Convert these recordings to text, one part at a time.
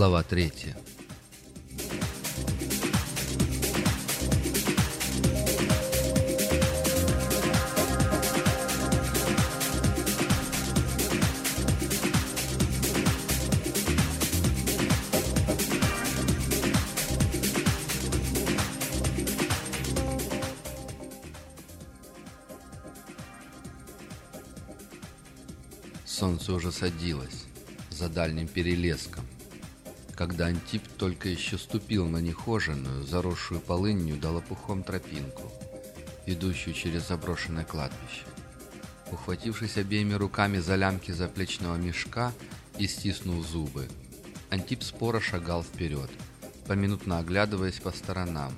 Глава третья. Солнце уже садилось за дальним перелеском, когда Антип только еще ступил на нехоженную, заросшую полынью да лопухом тропинку, ведущую через заброшенное кладбище. Ухватившись обеими руками за лямки заплечного мешка и стиснув зубы, Антип споро шагал вперед, поминутно оглядываясь по сторонам.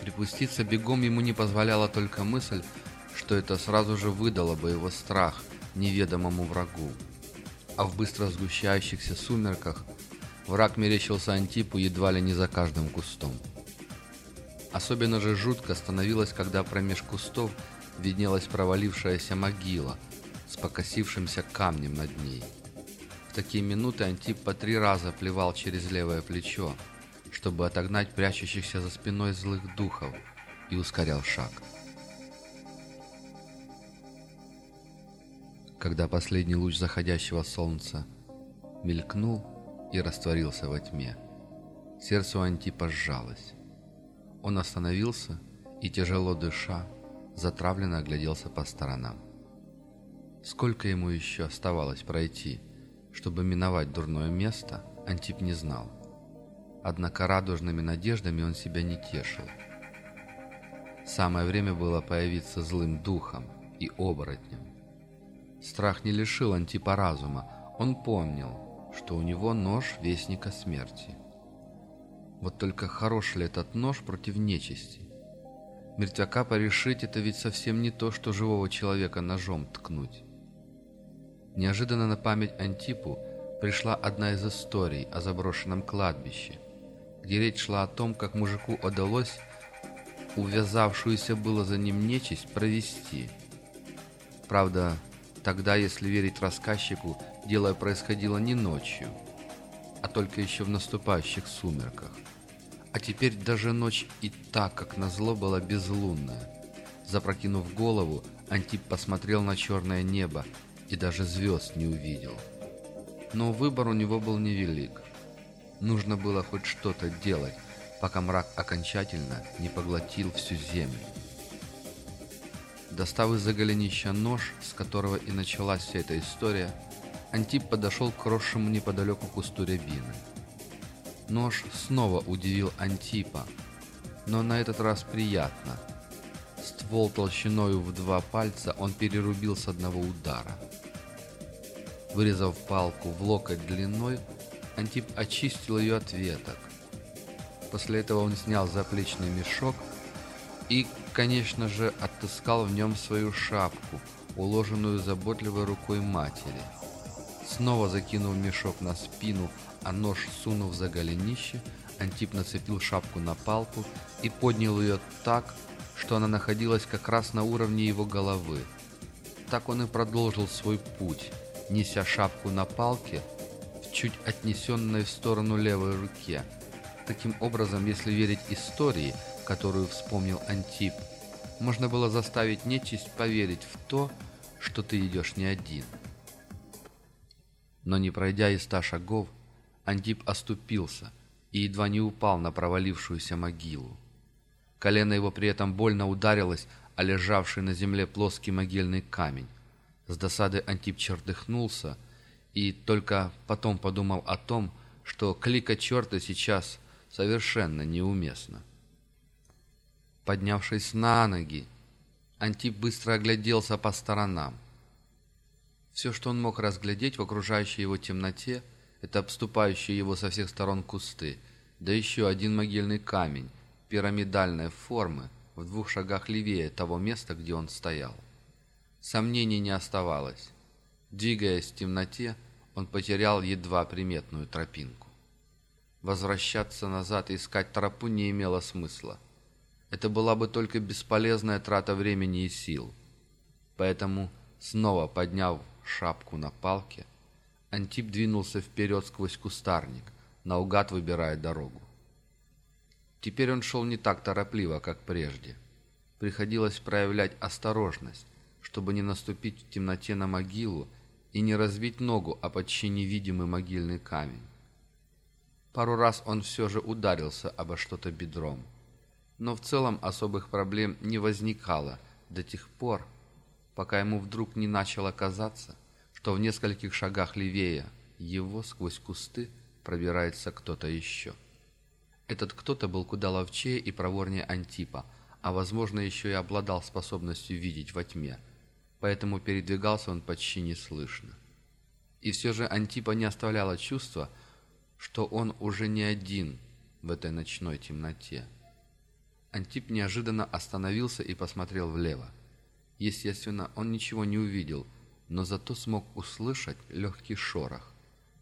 Припуститься бегом ему не позволяла только мысль, что это сразу же выдало бы его страх неведомому врагу. А в быстро сгущающихся сумерках враг мерещился Антипу едва ли не за каждым кустом. Особенно же жутко становилось, когда промеж кустов виднелась провалившаяся могила с покосившимся камнем над ней. В такие минуты Антип по три раза плевал через левое плечо, чтобы отогнать прячущихся за спиной злых духов, и ускорял шаг. когда последний луч заходящего солнца мелькнул и растворился во тьме. Сердце у Антипа сжалось. Он остановился и, тяжело дыша, затравленно огляделся по сторонам. Сколько ему еще оставалось пройти, чтобы миновать дурное место, Антип не знал. Однако радужными надеждами он себя не тешил. Самое время было появиться злым духом и оборотнем. Страх не лишил Антипа разума. Он помнил, что у него нож Вестника Смерти. Вот только хорош ли этот нож против нечисти? Мертвяка порешить — это ведь совсем не то, что живого человека ножом ткнуть. Неожиданно на память Антипу пришла одна из историй о заброшенном кладбище, где речь шла о том, как мужику удалось увязавшуюся было за ним нечисть провести. Правда, Тогда, если верить рассказчику, дело происходило не ночью, а только еще в наступающих сумерках. А теперь даже ночь и так, как назло, была безлунная. Запрокинув голову, Антип посмотрел на черное небо и даже звезд не увидел. Но выбор у него был невелик. Нужно было хоть что-то делать, пока мрак окончательно не поглотил всю землю. Достав из-за голенища нож, с которого и началась вся эта история, Антип подошел к росшему неподалеку кусту рябины. Нож снова удивил Антипа, но на этот раз приятно. Ствол толщиною в два пальца он перерубил с одного удара. Вырезав палку в локоть длиной, Антип очистил ее от веток. После этого он снял заплечный мешок и, конечно же, отыскал в нем свою шапку, уложенную заботливой рукой матери. Снова закинув мешок на спину, а нож сунув за голенище, Антип нацепил шапку на палку и поднял ее так, что она находилась как раз на уровне его головы. Так он и продолжил свой путь, неся шапку на палке в чуть отнесенной в сторону левой руке. Таким образом, если верить истории, которую вспомнил Антип, можно было заставить нечисть поверить в то, что ты идешь не один. Но не пройдя и ста шагов, Антип оступился и едва не упал на провалившуюся могилу. Колено его при этом больно ударилось о лежавший на земле плоский могильный камень. С досады Антип чердыхнулся и только потом подумал о том, что клика черта сейчас совершенно неуместно. Поднявшись на ноги, Антип быстро огляделся по сторонам. Все, что он мог разглядеть в окружающей его темноте, это обступающие его со всех сторон кусты, да еще один могильный камень пирамидальной формы в двух шагах левее того места, где он стоял. Сомнений не оставалось. Двигаясь в темноте, он потерял едва приметную тропинку. Возвращаться назад и искать тропу не имело смысла это была бы только бесполезная трата времени и сил. Поэтому, снова подняв шапку на палке, Антип двинулся вперед сквозь кустарник, наугад выбирая дорогу. Теперь он шел не так торопливо, как прежде. Приходилось проявлять осторожность, чтобы не наступить в темноте на могилу и не разбить ногу о почти невидимый могильный камень. Пару раз он все же ударился обо что-то бедром, но в целом особых проблем не возникало до тех пор, пока ему вдруг не начало казаться, что в нескольких шагах левее его сквозь кусты пробирается кто-то еще. Этот кто-то был куда ловчее и проворнее Антипа, а возможно еще и обладал способностью видеть во тьме, поэтому передвигался он почти неслышно. И все же Антипа не оставляло чувства, что он уже не один в этой ночной темноте. Антип неожиданно остановился и посмотрел влево. Естественно, он ничего не увидел, но зато смог услышать легкий шорох,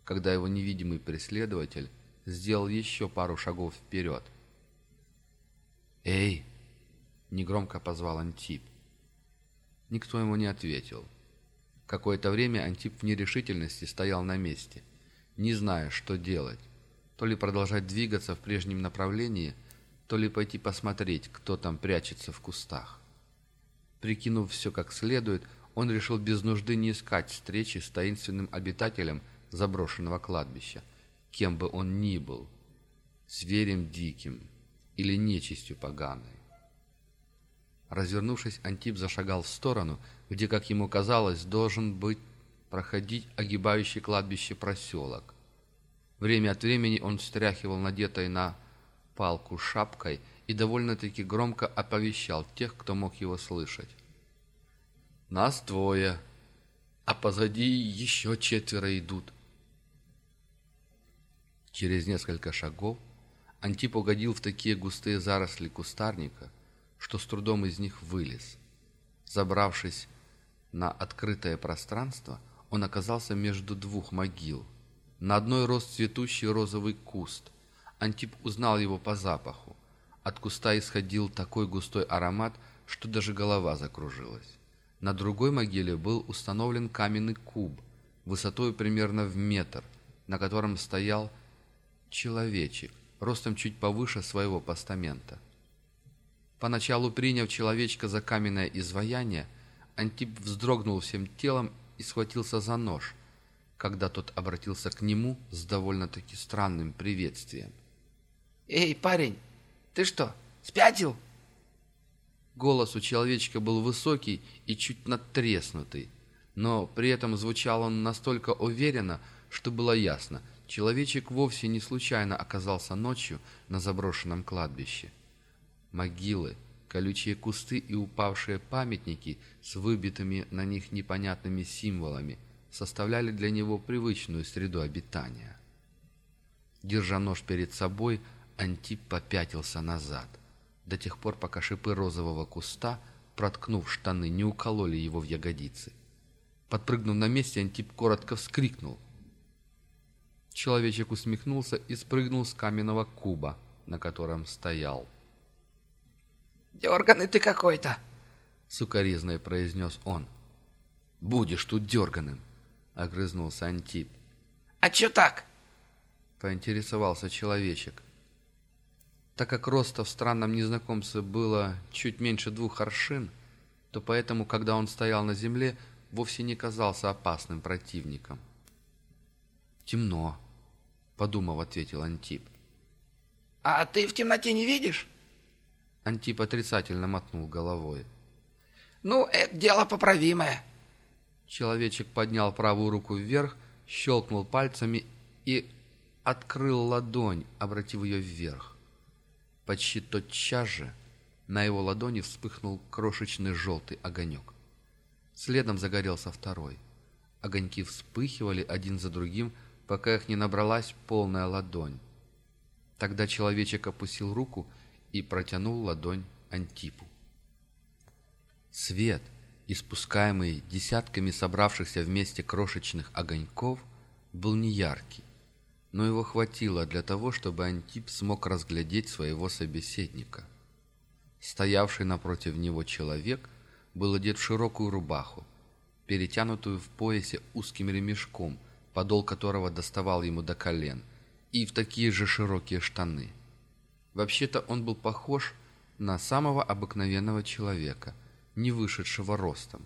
когда его невидимый преследователь сделал еще пару шагов вперед. «Эй!» — негромко позвал Антип. Никто ему не ответил. Какое-то время Антип в нерешительности стоял на месте, не зная, что делать. То ли продолжать двигаться в прежнем направлении, то ли пойти посмотреть, кто там прячется в кустах. Прикинув все как следует, он решил без нужды не искать встречи с таинственным обитателем заброшенного кладбища, кем бы он ни был, зверем диким или нечистью поганой. Развернувшись, Антип зашагал в сторону, где, как ему казалось, должен быть проходить огибающий кладбище проселок. Время от времени он встряхивал надетой на палку шапкой и довольно-таки громко оповещал тех, кто мог его слышать. «Нас двое, а позади еще четверо идут». Через несколько шагов Антип угодил в такие густые заросли кустарника, что с трудом из них вылез. Забравшись на открытое пространство, он оказался между двух могил. На одной рос цветущий розовый куст. Антип узнал его по запаху. От куста исходил такой густой аромат, что даже голова закружилась. На другой могиле был установлен каменный куб, высотой примерно в метр, на котором стоял человечек, ростом чуть повыше своего постамента. Поначалу приняв человечка за каменное изваяние, Антип вздрогнул всем телом и схватился за нож, когда тот обратился к нему с довольно-таки странным приветствием. «Эй, парень, ты что, спятил?» Голос у человечка был высокий и чуть надтреснутый, но при этом звучал он настолько уверенно, что было ясно, человечек вовсе не случайно оказался ночью на заброшенном кладбище. Могилы, колючие кусты и упавшие памятники с выбитыми на них непонятными символами составляли для него привычную среду обитания. Держа нож перед собой, Антип попятился назад, до тех пор, пока шипы розового куста, проткнув штаны, не укололи его в ягодицы. Подпрыгнув на месте, Антип коротко вскрикнул. Человечек усмехнулся и спрыгнул с каменного куба, на котором стоял. «Дерганый ты какой-то!» — сукоризной произнес он. «Будешь тут дерганым!» — огрызнулся Антип. «А чё так?» — поинтересовался человечек. Так как роста в странном незнакомце было чуть меньше двух аршин, то поэтому, когда он стоял на земле, вовсе не казался опасным противником. «Темно», — подумав, ответил Антип. «А ты в темноте не видишь?» Антип отрицательно мотнул головой. «Ну, это дело поправимое». Человечек поднял правую руку вверх, щелкнул пальцами и открыл ладонь, обратив ее вверх. Почти тотчас же на его ладони вспыхнул крошечный желтый огонек. Следом загорелся второй. Огоньки вспыхивали один за другим, пока их не набралась полная ладонь. Тогда человечек опустил руку и протянул ладонь Антипу. Свет, испускаемый десятками собравшихся вместе крошечных огоньков, был неяркий, но его хватило для того, чтобы Антип смог разглядеть своего собеседника. Стоявший напротив него человек был одет в широкую рубаху, перетянутую в поясе узким ремешком, подол которого доставал ему до колен, и в такие же широкие штаны. Вообще-то он был похож на самого обыкновенного человека, не вышедшего ростом,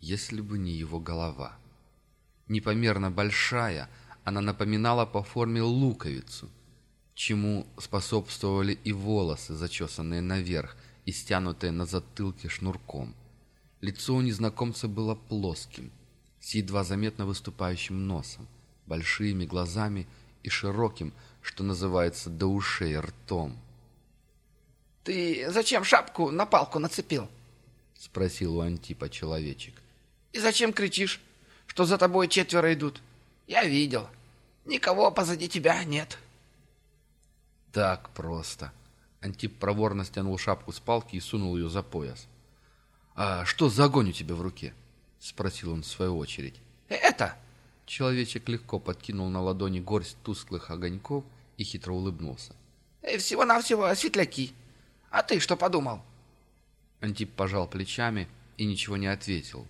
если бы не его голова. Непомерно большая, она напоминала по форме луковицу, чему способствовали и волосы, зачесанные наверх и стянутые на затылке шнурком. Лицо у незнакомца было плоским, с едва заметно выступающим носом, большими глазами и широким, что называется, до ушей ртом. «Ты зачем шапку на палку нацепил?» — спросил у Антипа человечек. «И зачем кричишь, что за тобой четверо идут? Я видел. Никого позади тебя нет». «Так просто». Антип проворно стянул шапку с палки и сунул ее за пояс. «А что за огонь у тебя в руке?» — спросил он в свою очередь. «Это...» Человечек легко подкинул на ладони горсть тусклых огоньков и хитро улыбнулся. «Э, «Всего-навсего светляки. А ты что подумал?» Антип пожал плечами и ничего не ответил.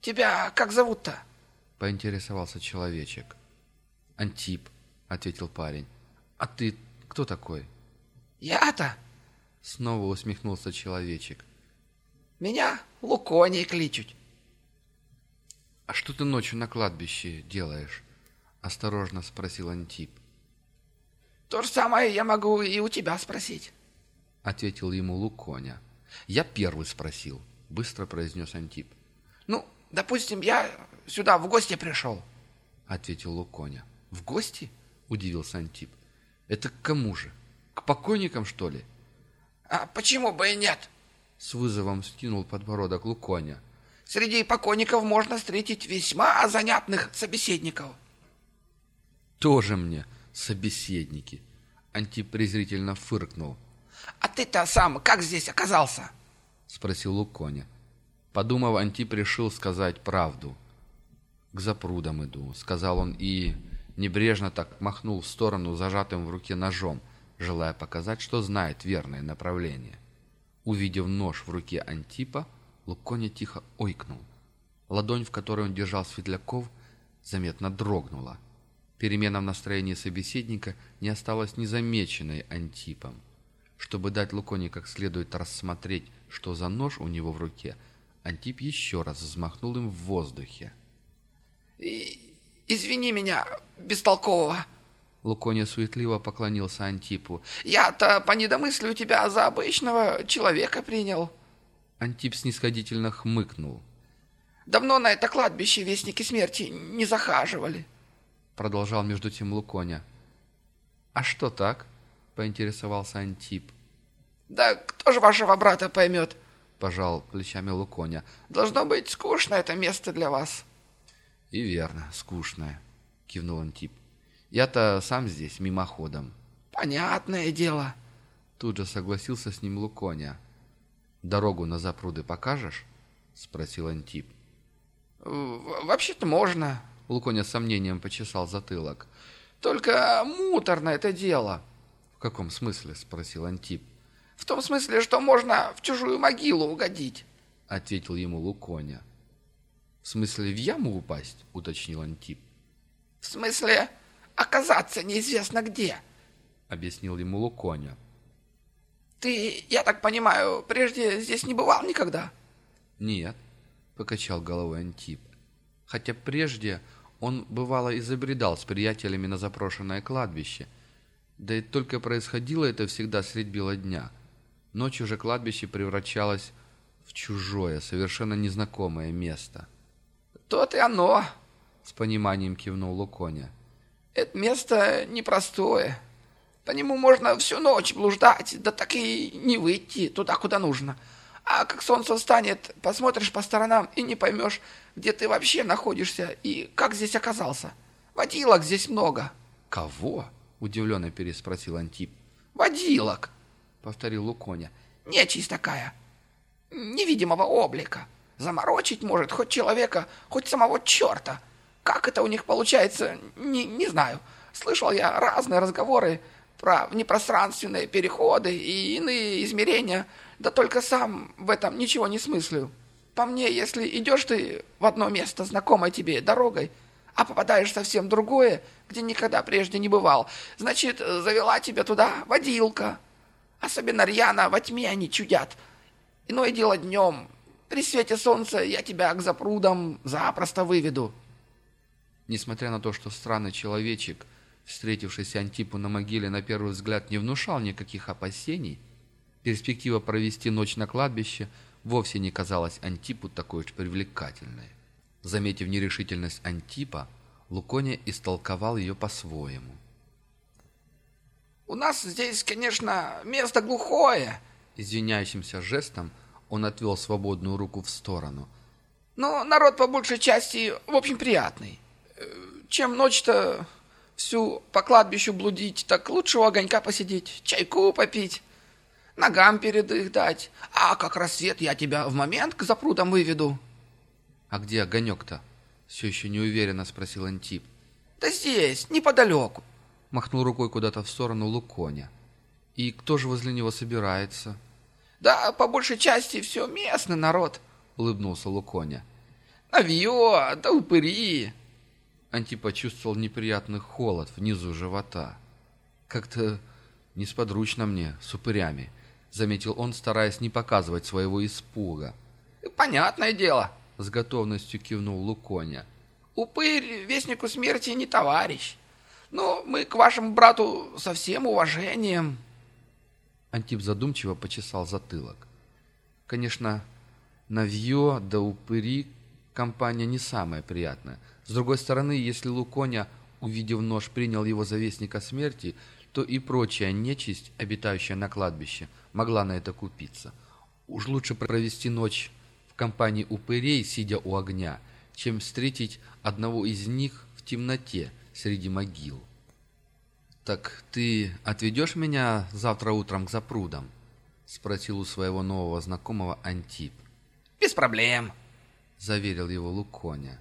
«Тебя как зовут-то?» — поинтересовался человечек. «Антип», — ответил парень. «А ты кто такой?» «Я-то?» — снова усмехнулся человечек. «Меня Луконий кличут». «А что ты ночью на кладбище делаешь?» — осторожно спросил Антип. «То же самое я могу и у тебя спросить», — ответил ему Луконя. «Я первый спросил», — быстро произнес Антип. «Ну, допустим, я сюда в гости пришел», — ответил Луконя. «В гости?» — удивился Антип. «Это к кому же? К покойникам, что ли?» «А почему бы и нет?» — с вызовом скинул подбородок Луконя. Среди покойников можно встретить весьма занятных собеседников. Тоже мне собеседники. Антип презрительно фыркнул. А ты-то сам как здесь оказался? Спросил Луконя. Подумав, Антип решил сказать правду. К запрудам иду, сказал он и небрежно так махнул в сторону зажатым в руке ножом, желая показать, что знает верное направление. Увидев нож в руке Антипа, Луконя тихо ойкнул. Ладонь, в которой он держал Светляков, заметно дрогнула. Перемена в настроении собеседника не осталась незамеченной Антипом. Чтобы дать Луконе как следует рассмотреть, что за нож у него в руке, Антип еще раз взмахнул им в воздухе. «Извини меня, бестолкового!» Луконя суетливо поклонился Антипу. «Я-то по недомыслию тебя за обычного человека принял». Антип снисходительно хмыкнул. «Давно на это кладбище вестники смерти не захаживали», — продолжал между тем Луконя. «А что так?» — поинтересовался Антип. «Да кто же вашего брата поймет?» — пожал плечами Луконя. «Должно быть скучно это место для вас». «И верно, скучное», — кивнул Антип. «Я-то сам здесь, мимоходом». «Понятное дело». Тут же согласился с ним Луконя. «Дорогу на запруды покажешь?» — спросил Антип. «Вообще-то можно», — Луконя с сомнением почесал затылок. «Только муторно это дело». «В каком смысле?» — спросил Антип. «В том смысле, что можно в чужую могилу угодить», — ответил ему Луконя. «В смысле, в яму упасть?» — уточнил Антип. «В смысле, оказаться неизвестно где», — объяснил ему Луконя. «Ты, я так понимаю, прежде здесь не бывал никогда?» «Нет», — покачал головой Антип. Хотя прежде он, бывало, и забредал с приятелями на запрошенное кладбище. Да и только происходило это всегда средь бела дня. Ночью же кладбище превращалось в чужое, совершенно незнакомое место. «То-то и оно», — с пониманием кивнул Луконя. «Это место непростое». По нему можно всю ночь блуждать, да так и не выйти туда, куда нужно. А как солнце встанет, посмотришь по сторонам и не поймешь, где ты вообще находишься и как здесь оказался. Водилок здесь много». «Кого?» — удивленно переспросил Антип. «Водилок», — повторил Луконя. «Нечисть такая, невидимого облика. Заморочить может хоть человека, хоть самого черта. Как это у них получается, не, не знаю. Слышал я разные разговоры, про внепространственные переходы и иные измерения, да только сам в этом ничего не смыслю. По мне, если идешь ты в одно место знакомой тебе дорогой, а попадаешь совсем другое, где никогда прежде не бывал. Значит, завела тебя туда водилка. Особенно рьяно во тьме они чудят. Иное дело днем. При свете солнца я тебя к запрудам запросто выведу». Несмотря на то, что странный человечек, встретившийся Антипу на могиле, на первый взгляд не внушал никаких опасений, перспектива провести ночь на кладбище вовсе не казалась Антипу такой уж привлекательной. Заметив нерешительность Антипа, Луконя истолковал ее по-своему. «У нас здесь, конечно, место глухое», — извиняющимся жестом он отвел свободную руку в сторону. «Но народ по большей части, в общем, приятный. Чем ночь-то всю по кладбищу блудить, так лучше у огонька посидеть, чайку попить, ногам перед их дать. А как рассвет, я тебя в момент к запрудам выведу». «А где огонек-то?» — все еще неуверенно спросил Антип. «Да здесь, неподалеку», — махнул рукой куда-то в сторону Луконя. «И кто же возле него собирается?» «Да, по большей части все местный народ», — улыбнулся Луконя. «Навье, да упыри». Антип почувствовал неприятный холод внизу живота. «Как-то несподручно мне, с упырями», — заметил он, стараясь не показывать своего испуга. «Понятное дело», — с готовностью кивнул Луконя. «Упырь вестнику смерти не товарищ. Но мы к вашему брату со всем уважением». Антип задумчиво почесал затылок. Конечно, Навье да упыри компания не самая приятная. С другой стороны, если Луконя, увидев нож, принял его за вестника смерти, то и прочая нечисть, обитающая на кладбище, могла на это купиться. Уж лучше провести ночь компании упырей, сидя у огня, чем встретить одного из них в темноте среди могил. «Так ты отведешь меня завтра утром к запрудам?» — спросил у своего нового знакомого Антип. «Без проблем», — заверил его Луконя.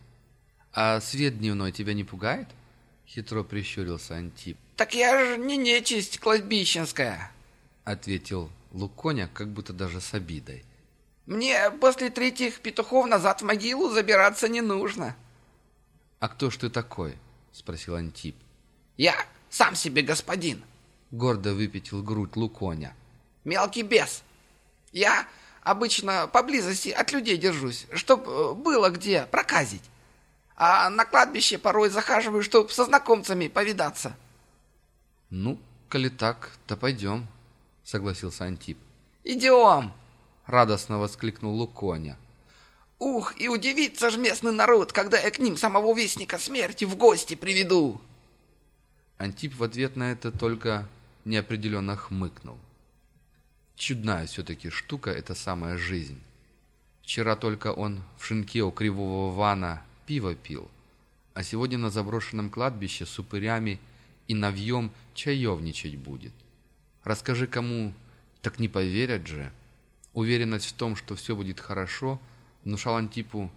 «А свет дневной тебя не пугает?» — хитро прищурился Антип. «Так я же не нечисть кладбищенская», — ответил Луконя, как будто даже с обидой. Мне после третьих петухов назад в могилу забираться не нужно. — А кто ж ты такой? — спросил Антип. — Я сам себе господин. Гордо выпятил грудь Луконя. — Мелкий бес. Я обычно поблизости от людей держусь, чтоб э, было где проказить. А на кладбище порой захаживаю, чтоб со знакомцами повидаться. — Ну, коли так, то пойдем, — согласился Антип. — Идем. — радостно воскликнул Луконя. «Ух, и удивится ж местный народ, когда я к ним самого Вестника Смерти в гости приведу!» Антип в ответ на это только неопределенно хмыкнул. Чудная все-таки штука эта самая жизнь. Вчера только он в шинке у кривого вана пиво пил, а сегодня на заброшенном кладбище с упырями и навьем чаевничать будет. Расскажи кому, так не поверят же. Уверенность в том, что все будет хорошо, внушал Антипу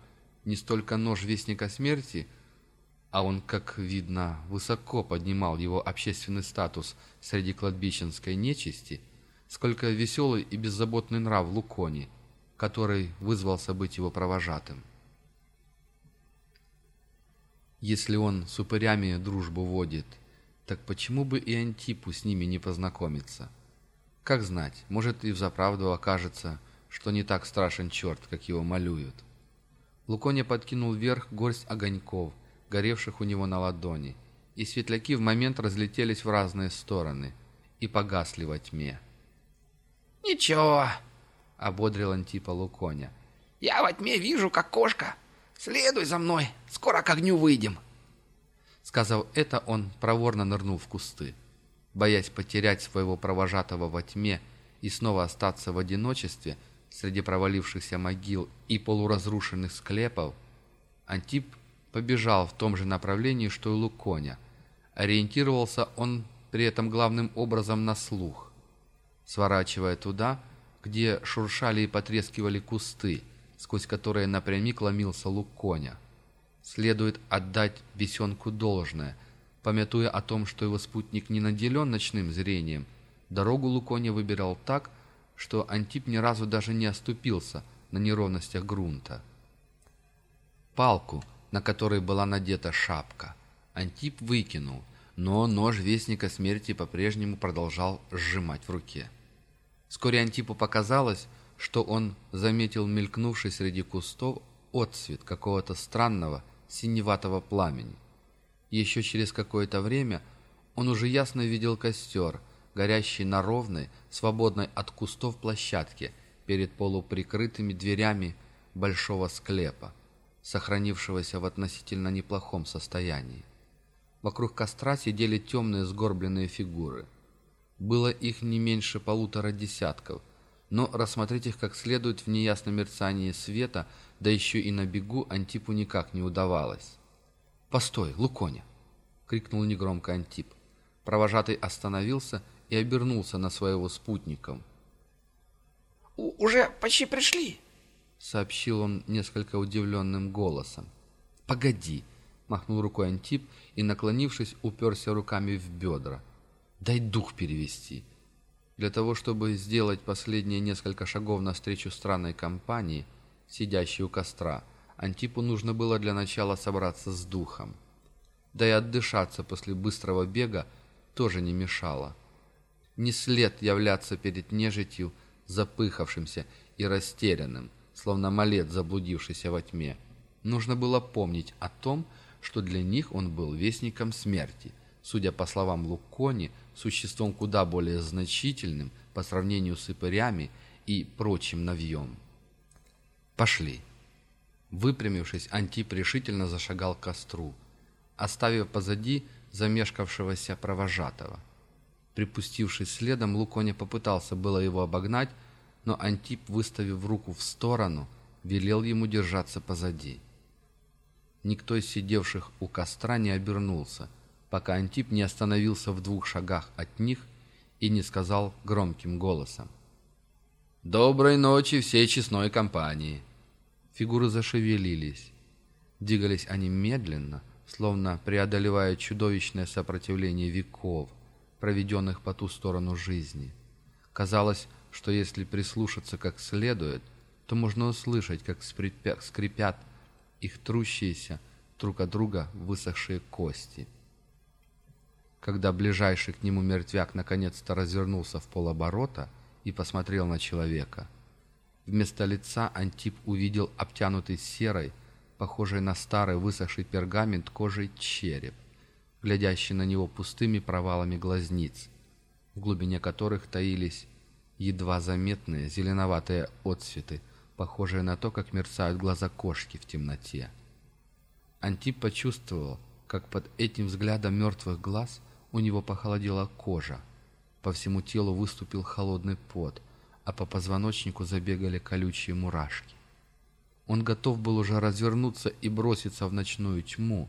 не столько нож Вестника Смерти, а он, как видно, высоко поднимал его общественный статус среди кладбищенской нечисти, сколько веселый и беззаботный нрав Лукони, который вызвался быть его провожатым. Если он с упырями дружбу водит, так почему бы и Антипу с ними не познакомиться? Как знать, может и взаправду окажется, что не так страшен черт, как его малюют. Луконя подкинул вверх горсть огоньков, горевших у него на ладони, и светляки в момент разлетелись в разные стороны и погасли во тьме. «Ничего», — ободрил Антипа Луконя. «Я во тьме вижу, как кошка. Следуй за мной, скоро к огню выйдем». Сказав это, он проворно нырнул в кусты боясь потерять своего провожатого во тьме и снова остаться в одиночестве среди провалившихся могил и полуразрушенных склепов, Антип побежал в том же направлении, что и Луконя. Ориентировался он при этом главным образом на слух, сворачивая туда, где шуршали и потрескивали кусты, сквозь которые напрямик ломился Луконя. Следует отдать бесенку должное – Помятуя о том, что его спутник не наделен ночным зрением, дорогу Луконя выбирал так, что Антип ни разу даже не оступился на неровностях грунта. Палку, на который была надета шапка. Антип выкинул, но нож Вестника Смерти по-прежнему продолжал сжимать в руке. Вскоре Антипу показалось, что он заметил мелькнувший среди кустов отцвет какого-то странного синеватого пламени. Еще через какое-то время он уже ясно видел костер, горящий на ровной, свободной от кустов площадке перед полуприкрытыми дверями большого склепа, сохранившегося в относительно неплохом состоянии. Вокруг костра сидели темные сгорбленные фигуры. Было их не меньше полутора десятков, но рассмотреть их как следует в неясном мерцании света, да еще и на бегу, Антипу никак не удавалось. «Постой, Луконя!» — крикнул негромко Антип. Провожатый остановился и обернулся на своего спутника. «Уже почти пришли!» — сообщил он несколько удивленным голосом. «Погоди!» — махнул рукой Антип и, наклонившись, уперся руками в бедра. «Дай дух перевести!» Для того, чтобы сделать последние несколько шагов навстречу странной компании, сидящей у костра, Антипу нужно было для начала собраться с духом. Да и отдышаться после быстрого бега тоже не мешало. Не след являться перед нежитью, запыхавшимся и растерянным, словно малет, заблудившийся во тьме. Нужно было помнить о том, что для них он был вестником смерти, судя по словам Лукони, существом куда более значительным по сравнению с ипырями и прочим навьем. «Пошли!» Выпрямившись, Антип решительно зашагал к костру, оставив позади замешкавшегося провожатого. Припустившись следом, Луконя попытался было его обогнать, но Антип, выставив руку в сторону, велел ему держаться позади. Никто из сидевших у костра не обернулся, пока Антип не остановился в двух шагах от них и не сказал громким голосом. «Доброй ночи всей честной компании!» Фигуры зашевелились. Двигались они медленно, словно преодолевая чудовищное сопротивление веков, проведенных по ту сторону жизни. Казалось, что если прислушаться как следует, то можно услышать, как скрипят их трущиеся друг от друга высохшие кости. Когда ближайший к нему мертвяк наконец-то развернулся в полоборота и посмотрел на человека, вместо лица Антип увидел обтянутый серой, похожий на старый высохший пергамент кожей череп, глядящий на него пустыми провалами глазниц, в глубине которых таились едва заметные зеленоватые отсветы, похожие на то, как мерцают глаза кошки в темноте. Антип почувствовал, как под этим взглядом мертвых глаз у него похолодела кожа. По всему телу выступил холодный пот, а по позвоночнику забегали колючие мурашки. Он готов был уже развернуться и броситься в ночную тьму,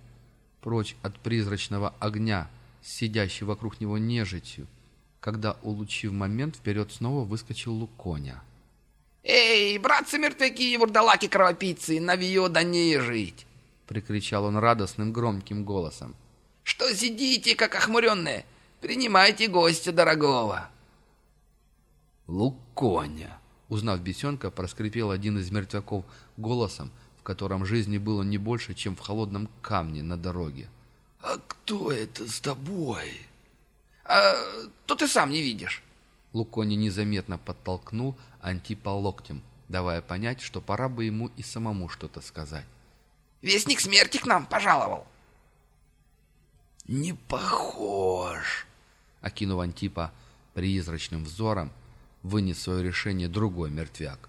прочь от призрачного огня, сидящей вокруг него нежитью, когда, улучив момент, вперед снова выскочил Луконя. «Эй, братцы-мертвяки и вурдалаки-кровопийцы, навье да не жить!» — прикричал он радостным громким голосом. «Что сидите, как охмуренные? Принимайте гостя дорогого!» «Луконя!» — узнав бесенка, проскрипел один из мертвяков голосом, в котором жизни было не больше, чем в холодном камне на дороге. «А кто это с тобой?» «А то ты сам не видишь». Лукони незаметно подтолкнул Антипа локтем, давая понять, что пора бы ему и самому что-то сказать. «Вестник смерти к нам пожаловал!» «Не похож!» Окинув Антипа призрачным взором, вынес свое решение другой мертвяк.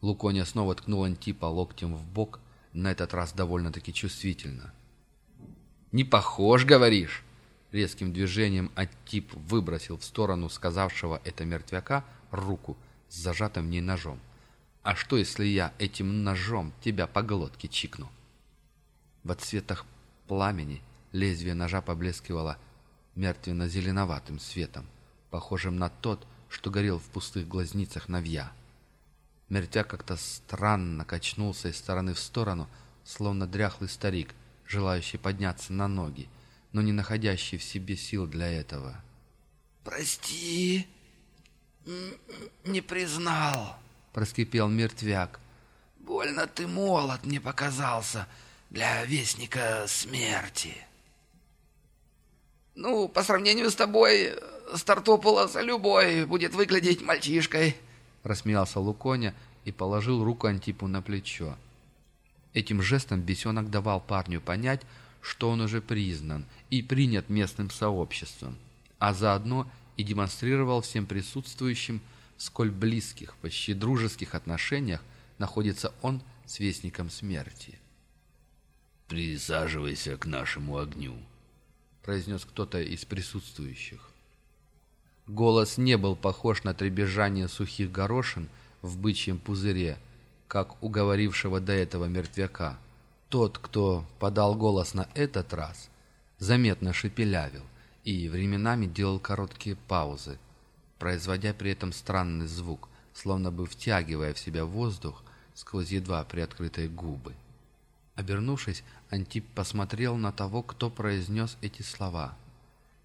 Луконя снова ткнул Антипа локтем в бок, на этот раз довольно-таки чувствительно. «Не похож, говоришь?» Резким движением Антип выбросил в сторону сказавшего это мертвяка руку с зажатым в ней ножом. «А что, если я этим ножом тебя по глотке чикну?» В отсветах пламени лезвие ножа поблескивало мертвенно-зеленоватым светом, похожим на тот, что горел в пустых глазницах Навья. Мертвяк как-то странно качнулся из стороны в сторону, словно дряхлый старик, желающий подняться на ноги, но не находящий в себе сил для этого. «Прости, не признал», — проскипел мертвяк. «Больно ты молод мне показался. для вестника смерти. Ну, по сравнению с тобой, Стартополос любой будет выглядеть мальчишкой. Рассмеялся Луконя и положил руку Антипу на плечо. Этим жестом бесенок давал парню понять, что он уже признан и принят местным сообществом, а заодно и демонстрировал всем присутствующим, сколь близких, почти дружеских отношениях находится он с Вестником Смерти. «Присаживайся к нашему огню», — произнес кто-то из присутствующих. Голос не был похож на требежание сухих горошин в бычьем пузыре, как уговорившего до этого мертвяка. Тот, кто подал голос на этот раз, заметно шепелявил и временами делал короткие паузы, производя при этом странный звук, словно бы втягивая в себя воздух сквозь едва приоткрытые губы. Обернувшись, Антип посмотрел на того, кто произнес эти слова.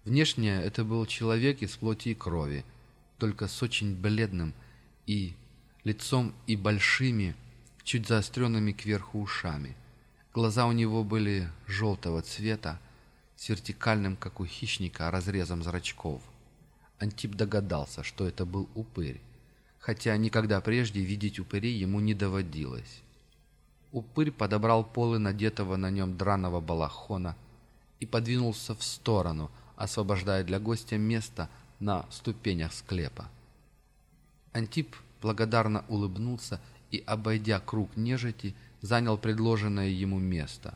Внешне это был человек из плоти и крови, только с очень бледным и лицом и большими, чуть заостренными кверху ушами. Глаза у него были желтого цвета, с вертикальным, как у хищника, разрезом зрачков. Антип догадался, что это был упырь, хотя никогда прежде видеть упырей ему не доводилось. Упырь подобрал полы надетого на нем драного балахона и подвинулся в сторону, освобождая для гостя место на ступенях склепа. Антип благодарно улыбнулся и, обойдя круг нежити, занял предложенное ему место.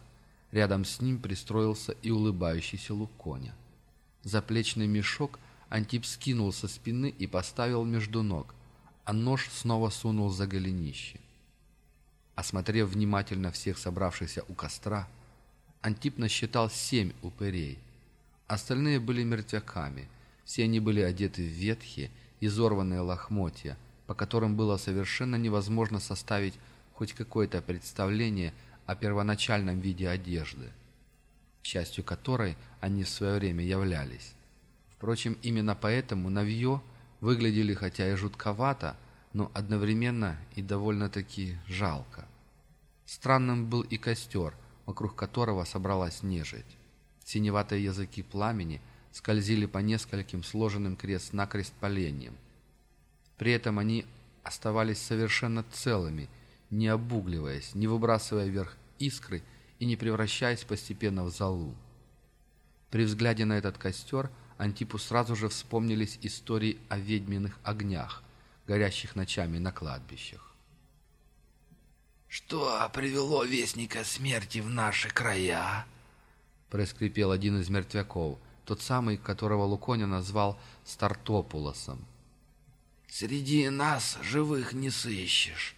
Рядом с ним пристроился и улыбающийся Луконя. Заплечный мешок Антип скинул со спины и поставил между ног, а нож снова сунул за голенище. Осмотрев внимательно всех собравшихся у костра, Антип насчитал семь упырей. Остальные были мертвяками, все они были одеты в ветхие, изорванные лохмотья, по которым было совершенно невозможно составить хоть какое-то представление о первоначальном виде одежды, частью которой они в свое время являлись. Впрочем, именно поэтому навье выглядели хотя и жутковато, но одновременно и довольно-таки жалко. Странным был и костер, вокруг которого собралась нежить. Синеватые языки пламени скользили по нескольким сложенным крест-накрест поленьям, при этом они оставались совершенно целыми, не обугливаясь, не выбрасывая вверх искры и не превращаясь постепенно в золу. При взгляде на этот костер Антипу сразу же вспомнились истории о ведьминых огнях, горящих ночами на кладбищах. «Что привело Вестника Смерти в наши края?» — проскрипел один из мертвяков, тот самый, которого Луконя назвал Стартопулосом. Среди нас живых не сыщешь,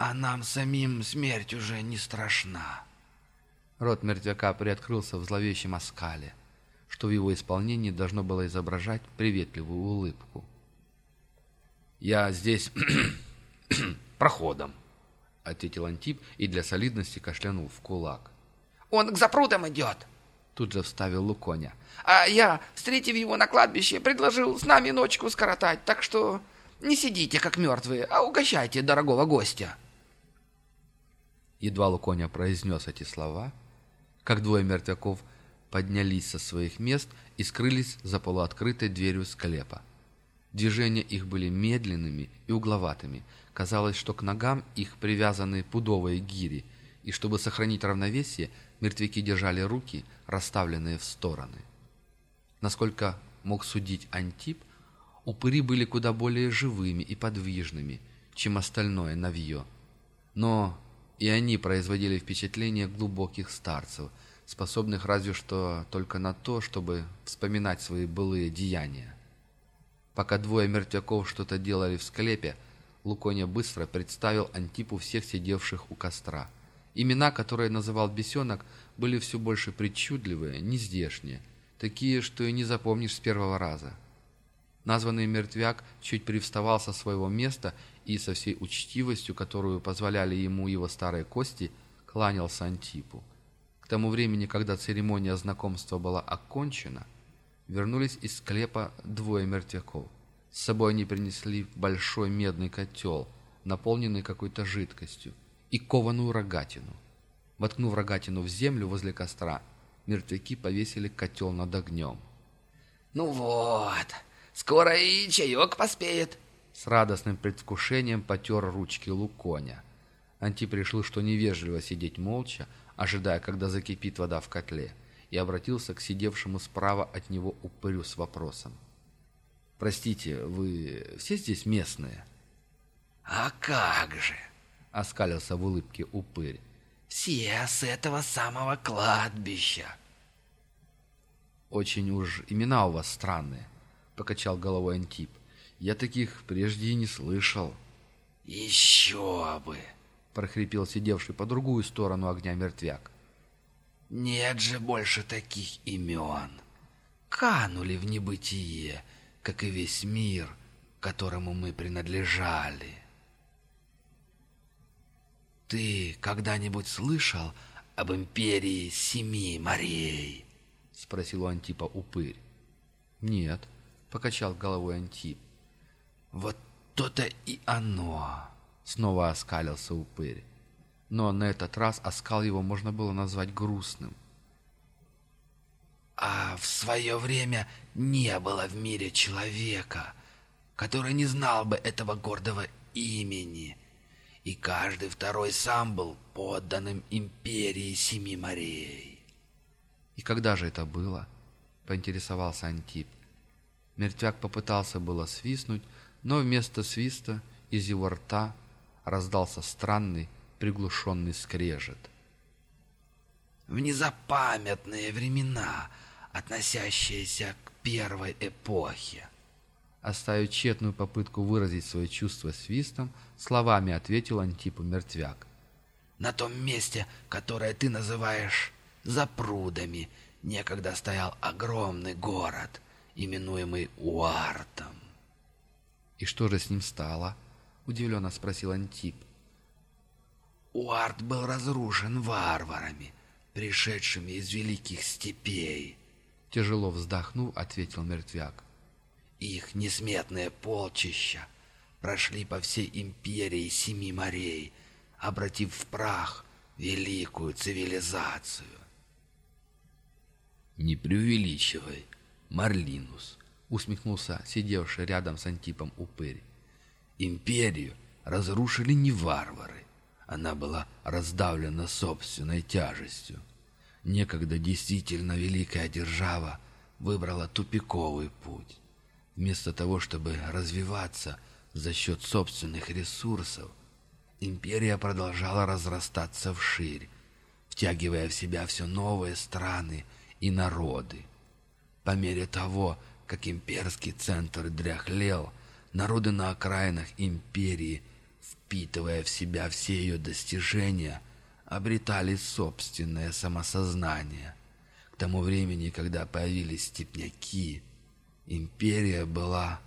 а нам самим смерть уже не страшна. Рот мертвяка приоткрылся в зловещем оскале, что в его исполнении должно было изображать приветливую улыбку. «Я здесь проходом», — ответил Антип и для солидности кашлянул в кулак. «Он к запрудам идет», Тут же вставил Луконя. «А я, встретив его на кладбище, предложил с нами ночку скоротать, так что не сидите, как мертвые, а угощайте дорогого гостя». Едва Луконя произнес эти слова, как двое мертвяков поднялись со своих мест и скрылись за полуоткрытой дверью склепа. Движения их были медленными и угловатыми. Казалось, что к ногам их привязаны пудовые гири, и чтобы сохранить равновесие, Мертвяки держали руки, расставленные в стороны. Насколько мог судить Антип, упыри были куда более живыми и подвижными, чем остальное навье. Но и они производили впечатление глубоких старцев, способных разве что только на то, чтобы вспоминать свои былые деяния. Пока двое мертвяков что-то делали в склепе, Луконя быстро представил Антипу всех сидевших у костра – Имена, которые называл бесенок, были все больше причудливые, нездешние, такие, что и не запомнишь с первого раза. Названный мертвяк чуть привставал со своего места и со всей учтивостью, которую позволяли ему его старые кости, кланялся Антипу. К тому времени, когда церемония знакомства была окончена, вернулись из склепа двое мертвяков. С собой они принесли большой медный котел, наполненный какой-то жидкостью и кованую рогатину. Воткнув рогатину в землю возле костра, мертвяки повесили котел над огнем. «Ну вот, скоро и чаек поспеет!» С радостным предвкушением потер ручки Луконя. Антип решил, что невежливо сидеть молча, ожидая, когда закипит вода в котле, и обратился к сидевшему справа от него упырю с вопросом. «Простите, вы все здесь местные?» «А как же!» — оскалился в улыбке упырь. «Все с этого самого кладбища!» «Очень уж имена у вас странные», — покачал головой Антип. «Я таких прежде и не слышал». «Еще бы!» — прохрипел сидевший по другую сторону огня мертвяк. «Нет же больше таких имен. Канули в небытие, как и весь мир, которому мы принадлежали». «Ты когда-нибудь слышал об империи семи морей?» — спросил у Антипа упырь. «Нет», — покачал головой Антип. «Вот то-то и оно!» — снова оскалился упырь. Но на этот раз оскал его можно было назвать грустным. «А в свое время не было в мире человека, который не знал бы этого гордого имени, и каждый второй сам был подданным империи Семи морей». «И когда же это было?» — поинтересовался Антип. Мертвяк попытался было свистнуть, но вместо свиста из его рта раздался странный приглушенный скрежет. В незапамятные времена, относящиеся к первой эпохе. Оставив тщетную попытку выразить свои чувства свистом, словами ответил Антипу мертвяк. «На том месте, которое ты называешь запрудами, некогда стоял огромный город, именуемый Уартом. «И что же с ним стало?» — удивленно спросил Антип. Уарт был разрушен варварами, пришедшими из великих степей. Тяжело вздохнув, ответил мертвяк. Их несметные полчища прошли по всей империи семи морей, обратив в прах великую цивилизацию. «Не преувеличивай, Марлинус», — усмехнулся сидевший рядом с Антипом упырь. «Империю разрушили не варвары. Она была раздавлена собственной тяжестью. Некогда действительно великая держава выбрала тупиковый путь. Вместо того, чтобы развиваться за счет собственных ресурсов, империя продолжала разрастаться вширь, втягивая в себя все новые страны и народы. По мере того, как имперский центр дряхлел, народы на окраинах империи, впитывая в себя все ее достижения, обретали собственное самосознание. К тому времени, когда появились степняки, империя была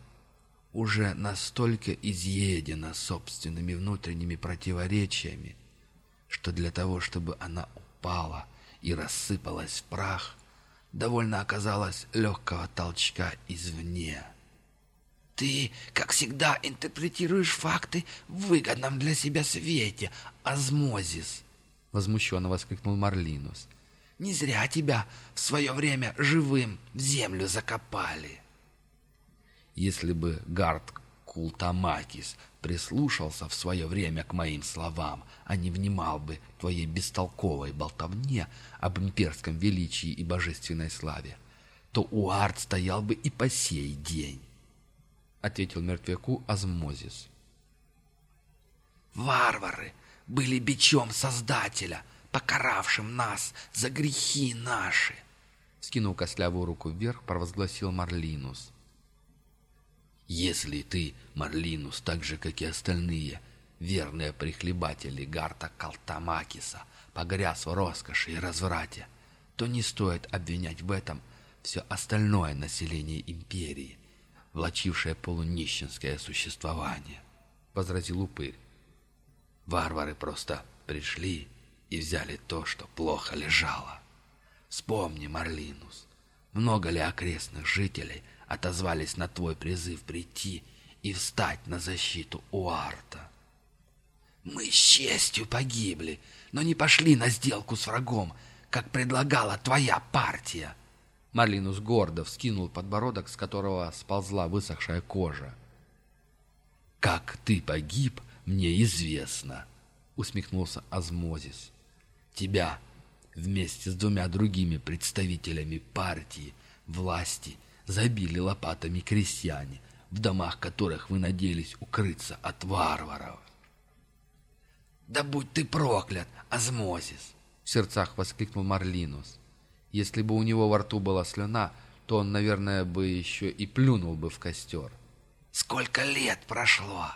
уже настолько изъедена собственными внутренними противоречиями, что для того, чтобы она упала и рассыпалась в прах, довольно оказалось легкого толчка извне. «Ты, как всегда, интерпретируешь факты в выгодном для себя свете, Азмозис!» — возмущенно воскликнул Марлинус. «Не зря тебя в свое время живым в землю закопали!» Если бы Гард Култамакис прислушался в свое время к моим словам, а не внимал бы твоей бестолковой болтовне об имперском величии и божественной славе, то Уарт стоял бы и по сей день, — ответил мертвяку Азмозис. «Варвары были бичом Создателя, покаравшим нас за грехи наши!» Скинув костлявую руку вверх, провозгласил Марлинус. Если ты, Марлинус, так же, как и остальные, верные прихлебатели Гарта Калтамакиса, погряз в роскоши и разврате, то не стоит обвинять в этом все остальное население империи, влачившее полунищенское существование, — возразил упырь. Варвары просто пришли и взяли то, что плохо лежало. Вспомни, Марлинус, много ли окрестных жителей отозвались на твой призыв прийти и встать на защиту Уарта. Мы с честью погибли, но не пошли на сделку с врагом, как предлагала твоя партия. Марлинус гордо вскинул подбородок, с которого сползла высохшая кожа. «Как ты погиб, мне известно», — усмехнулся Азмозис. «Тебя вместе с двумя другими представителями партии, власти, забили лопатами крестьяне, в домах которых вы надеялись укрыться от варваров. «Да будь ты проклят, Азмозис!» — в сердцах воскликнул Марлинус. Если бы у него во рту была слюна, то он, наверное, бы еще и плюнул бы в костер. «Сколько лет прошло,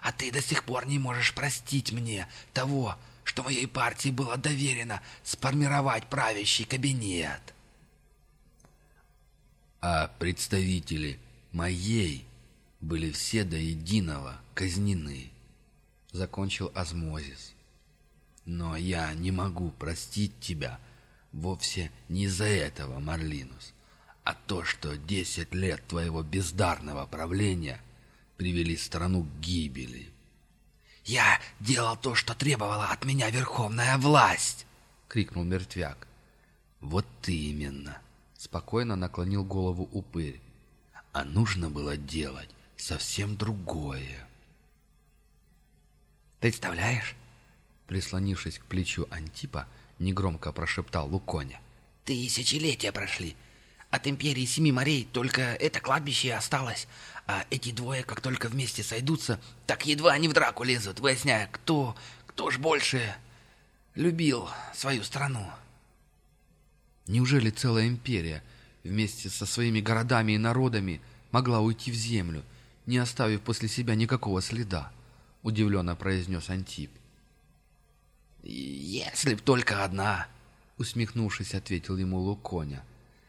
а ты до сих пор не можешь простить мне того, что моей партии было доверено сформировать правящий кабинет!» «А представители моей были все до единого казнены», — закончил Азмозис. «Но я не могу простить тебя вовсе не из-за этого, Марлинус, а то, что десять лет твоего бездарного правления привели страну к гибели». «Я делал то, что требовала от меня верховная власть!» — крикнул мертвяк. «Вот именно!» — спокойно наклонил голову упырь. «А нужно было делать совсем другое. «Представляешь?» Прислонившись к плечу Антипа, негромко прошептал Луконя. «Тысячелетия прошли. От Империи Семи морей только это кладбище осталось, а эти двое, как только вместе сойдутся, так едва они в драку лезут, выясняя, кто, кто ж больше любил свою страну». Неужели целая империя вместе со своими городами и народами могла уйти в землю, не оставив после себя никакого следа», — удивленно произнес Антип. «Если б только одна», — усмехнувшись, ответил ему Луконя.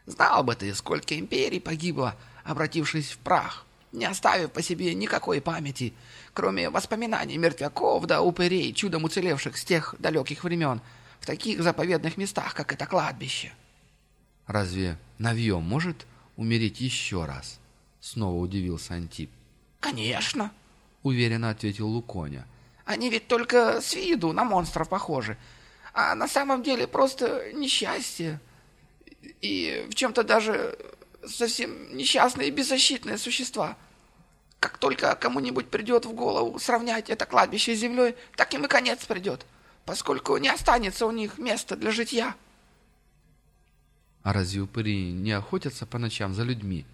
«Знал бы ты, сколько империй погибло, обратившись в прах, не оставив по себе никакой памяти, кроме воспоминаний мертвяков да упырей, чудом уцелевших с тех далеких времен, в таких заповедных местах, как это кладбище». «Разве Навье может умереть еще раз?» — снова удивился Антип. «Конечно», — уверенно ответил Луконя. «Они ведь только с виду на монстров похожи, а на самом деле просто несчастье. И в чем-то даже совсем несчастные и беззащитные существа. Как только кому-нибудь придет в голову сравнять это кладбище с землей, так им и конец придет, поскольку не останется у них места для житья». «А разве упыри не охотятся по ночам за людьми,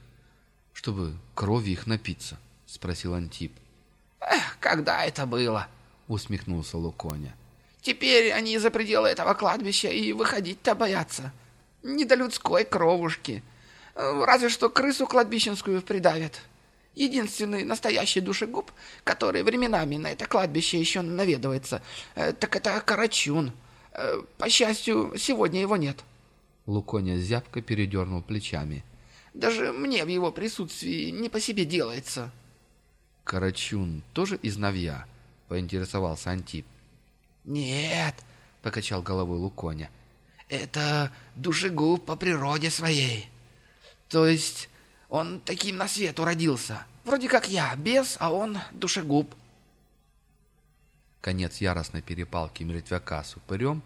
чтобы крови их напиться?» — спросил Антип. «Эх, когда это было?» — усмехнулся Луконя. «Теперь они за пределы этого кладбища и выходить-то боятся. Не до людской кровушки. Разве что крысу кладбищенскую придавят. Единственный настоящий душегуб, который временами на это кладбище еще наведывается, э, так это Карачун. Э, по счастью, сегодня его нет». Луконя зябко передернул плечами. «Даже мне в его присутствии не по себе делается». «Карачун тоже из Навья?» — поинтересовался Антип. «Нет», — покачал головой Луконя. «Это душегуб по природе своей. То есть он таким на свет уродился. Вроде как я, бес, а он душегуб». Конец яростной перепалки мертвяка с упырем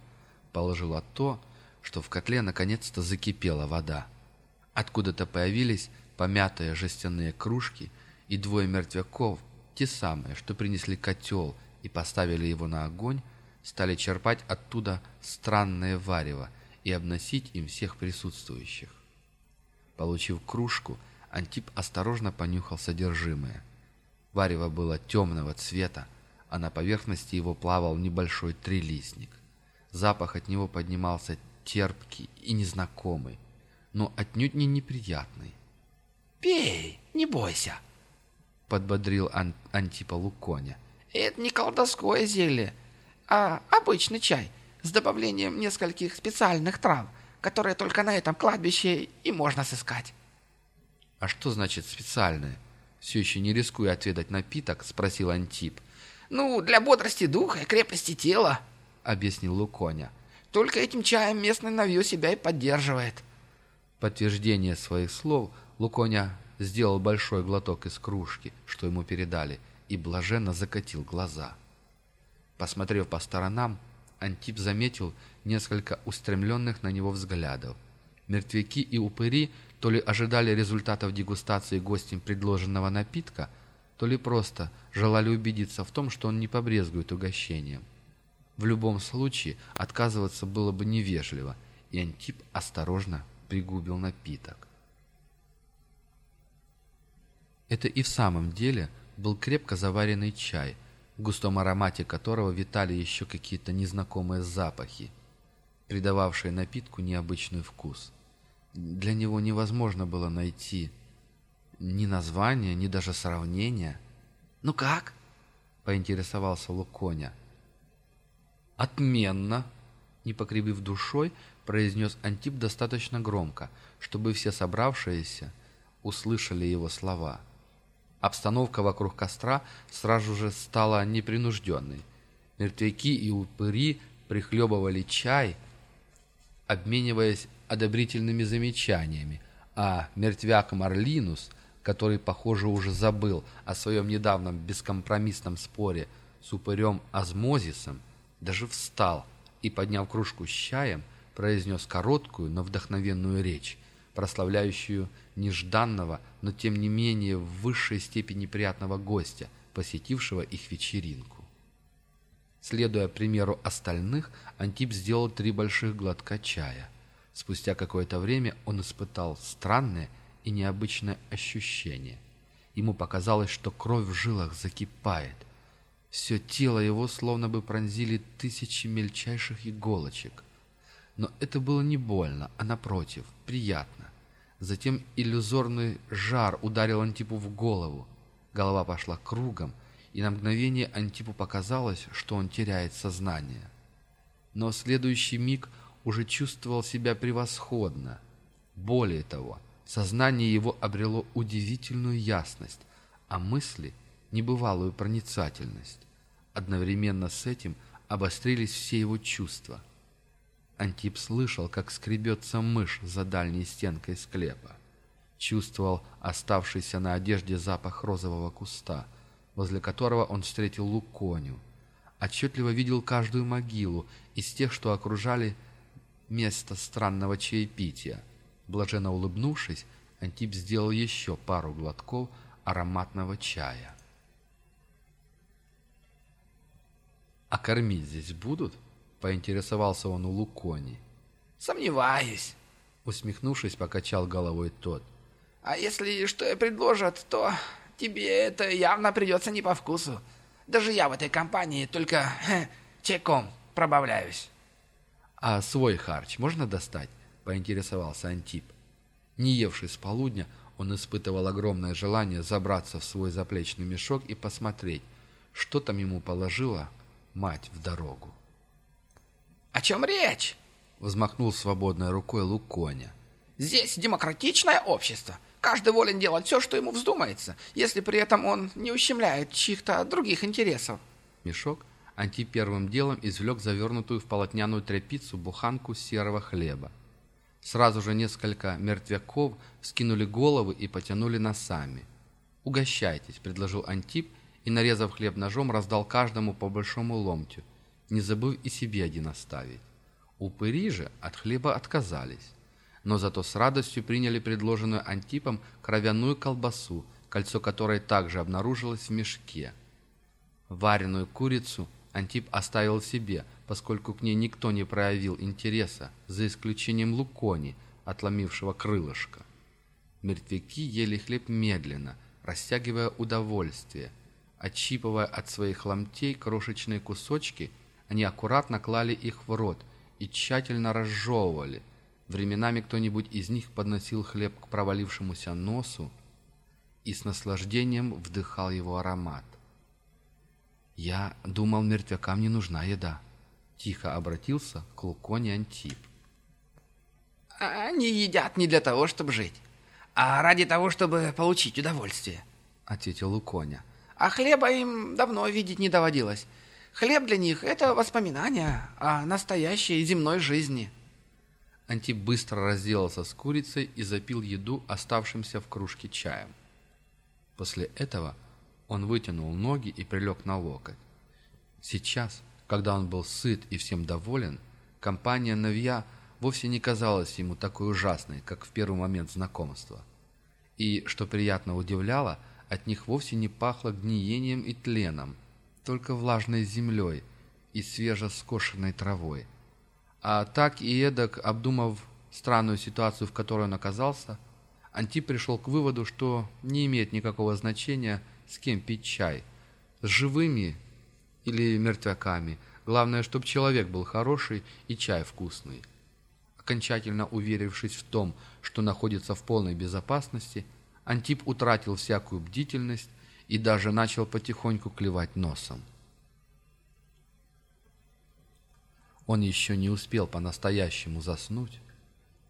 положило то, что в котле наконец-то закипела вода. Откуда-то появились помятые жестяные кружки — и двое мертвяков, те самые, что принесли котел и поставили его на огонь, стали черпать оттуда странное варево и обносить им всех присутствующих. Получив кружку, Антип осторожно понюхал содержимое. Варево было темного цвета, а на поверхности его плавал небольшой трилистник. Запах от него поднимался терпкий и незнакомый, но отнюдь не неприятный. «Пей, не бойся!» — подбодрил Ан Антипа Луконя. «Это не колдовское зелье, а обычный чай с добавлением нескольких специальных трав, которые только на этом кладбище и можно сыскать». «А что значит специальное?» Все еще не рискуя отведать напиток, спросил Антип. «Ну, для бодрости духа и крепости тела», — объяснил Луконя. «Только этим чаем местный навью себя и поддерживает». Подтверждение своих слов Луконя сделал большой глоток из кружки, что ему передали, и блаженно закатил глаза. Посмотрев по сторонам, Антип заметил несколько устремленных на него взглядов. Мертвяки и упыри то ли ожидали результатов дегустации гостем предложенного напитка, то ли просто желали убедиться в том, что он не побрезгует угощением. В любом случае отказываться было бы невежливо, и Антип осторожно пригубил напиток. Это и в самом деле был крепко заваренный чай, в густом аромате которого витали еще какие-то незнакомые запахи, придававшие напитку необычный вкус. Для него невозможно было найти ни названия, ни даже сравнения. «Ну как?» — поинтересовался Луконя. «Отменно!» — не покривив душой, произнес Антип достаточно громко, чтобы все собравшиеся услышали его слова — Обстановка вокруг костра сразу же стала непринужденной. Мертвяки и упыри прихлебывали чай, обмениваясь одобрительными замечаниями, а мертвяк Марлинус, который, похоже, уже забыл о своем недавнем бескомпромиссном споре с упырем Азмозисом, даже встал и, подняв кружку с чаем, произнес короткую, но вдохновенную речь, прославляющую нежданного, но тем не менее в высшей степени приятного гостя, посетившего их вечеринку. Следуя примеру остальных, Антип сделал три больших глотка чая. Спустя какое-то время он испытал странное и необычное ощущение. Ему показалось, что кровь в жилах закипает. Все тело его словно бы пронзили тысячи мельчайших иголочек. Но это было не больно, а напротив, приятно. Затем иллюзорный жар ударил Антипу в голову. Голова пошла кругом, и на мгновение Антипу показалось, что он теряет сознание. Но следующий миг уже чувствовал себя превосходно. Более того, сознание его обрело удивительную ясность, а мысли — небывалую проницательность. Одновременно с этим обострились все его чувства — Антип слышал, как скребется мышь за дальней стенкой склепа. Чувствовал оставшийся на одежде запах розового куста, возле которого он встретил Луконю. Отчетливо видел каждую могилу из тех, что окружали место странного чаепития. Блаженно улыбнувшись, Антип сделал еще пару глотков ароматного чая. «А кормить здесь будут?» поинтересовался он у Лукони. «Сомневаюсь», — усмехнувшись, покачал головой тот. «А если что и предложат, то тебе это явно придется не по вкусу. Даже я в этой компании только хе, чайком пробавляюсь». «А свой харч можно достать?» — поинтересовался Антип. Не евший с полудня, он испытывал огромное желание забраться в свой заплечный мешок и посмотреть, что там ему положила мать в дорогу. «О чем речь?» — взмахнул свободной рукой Луконя. «Здесь демократичное общество. Каждый волен делать все, что ему вздумается, если при этом он не ущемляет чьих-то других интересов». Мешок Анти первым делом извлек завернутую в полотняную тряпицу буханку серого хлеба. Сразу же несколько мертвяков скинули головы и потянули носами. «Угощайтесь», — предложил Антип и, нарезав хлеб ножом, раздал каждому по большому ломтю — не забыв и себе один оставить. Упыри же от хлеба отказались, но зато с радостью приняли предложенную Антипом кровяную колбасу, кольцо которой также обнаружилось в мешке. Вареную курицу Антип оставил себе, поскольку к ней никто не проявил интереса, за исключением Лукони, отломившего крылышко. Мертвяки ели хлеб медленно, растягивая удовольствие, отщипывая от своих ломтей крошечные кусочки – они аккуратно клали их в рот и тщательно разжевывали. Временами кто-нибудь из них подносил хлеб к провалившемуся носу и с наслаждением вдыхал его аромат. «Я думал, мертвякам не нужна еда», — тихо обратился к Луконе Антип. «Они едят не для того, чтобы жить, а ради того, чтобы получить удовольствие», — ответил Луконя. «А хлеба им давно видеть не доводилось. Хлеб для них — это воспоминания о настоящей земной жизни. Антип быстро разделался с курицей и запил еду оставшимся в кружке чаем. После этого он вытянул ноги и прилег на локоть. Сейчас, когда он был сыт и всем доволен, компания Навья вовсе не казалась ему такой ужасной, как в первый момент знакомства. И, что приятно удивляло, от них вовсе не пахло гниением и тленом, только влажной землей и свежескошенной травой. А так и эдак, обдумав странную ситуацию, в которой он оказался, Антип пришел к выводу, что не имеет никакого значения, с кем пить чай, с живыми или мертвяками. Главное, чтобы человек был хороший и чай вкусный. Окончательно уверившись в том, что находится в полной безопасности, Антип утратил всякую бдительность и даже начал потихоньку клевать носом. Он еще не успел по-настоящему заснуть,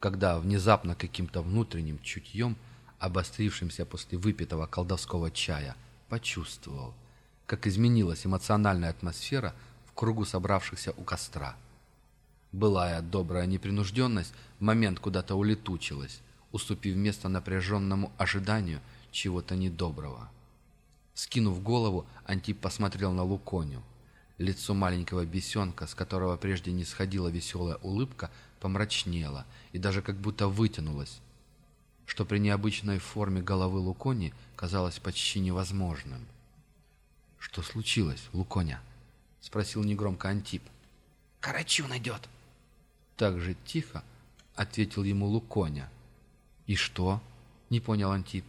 когда внезапно каким-то внутренним чутьем, обострившимся после выпитого колдовского чая, почувствовал, как изменилась эмоциональная атмосфера в кругу собравшихся у костра. Былая добрая непринужденность в момент куда-то улетучилась, уступив место напряженному ожиданию чего-то недоброго. Скинув голову, Антип посмотрел на Луконю. Лицо маленького бесенка, с которого прежде не сходила веселая улыбка, помрачнело и даже как будто вытянулось, что при необычной форме головы Лукони казалось почти невозможным. «Что случилось, Луконя?» — спросил негромко Антип. «Карачун идет!» Так же тихо ответил ему Луконя. «И что?» — не понял Антип.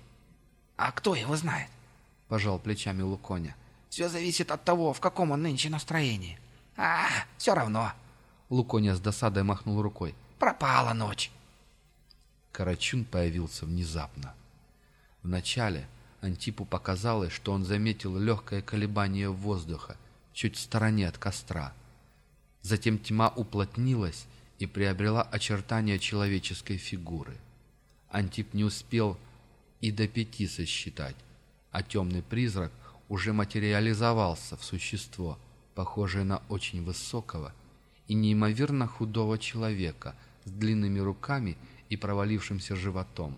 «А кто его знает?» — пожал плечами Луконя. «Все зависит от того, в каком он нынче настроении. А, все равно!» Луконя с досадой махнул рукой. «Пропала ночь!» Карачун появился внезапно. Вначале Антипу показалось, что он заметил легкое колебание воздуха чуть в стороне от костра. Затем тьма уплотнилась и приобрела очертания человеческой фигуры. Антип не успел и до пяти сосчитать, а темный призрак уже материализовался в существо, похожее на очень высокого и неимоверно худого человека с длинными руками и провалившимся животом.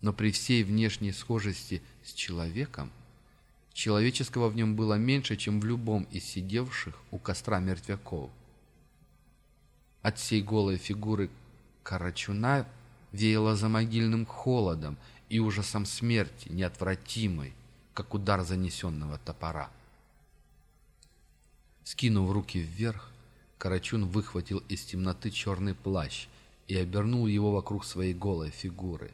Но при всей внешней схожести с человеком, человеческого в нем было меньше, чем в любом из сидевших у костра мертвяков. От всей голой фигуры Карачуна веяло за могильным холодом и ужасом смерти, неотвратимой, как удар занесенного топора. Скинув руки вверх, Карачун выхватил из темноты черный плащ и обернул его вокруг своей голой фигуры.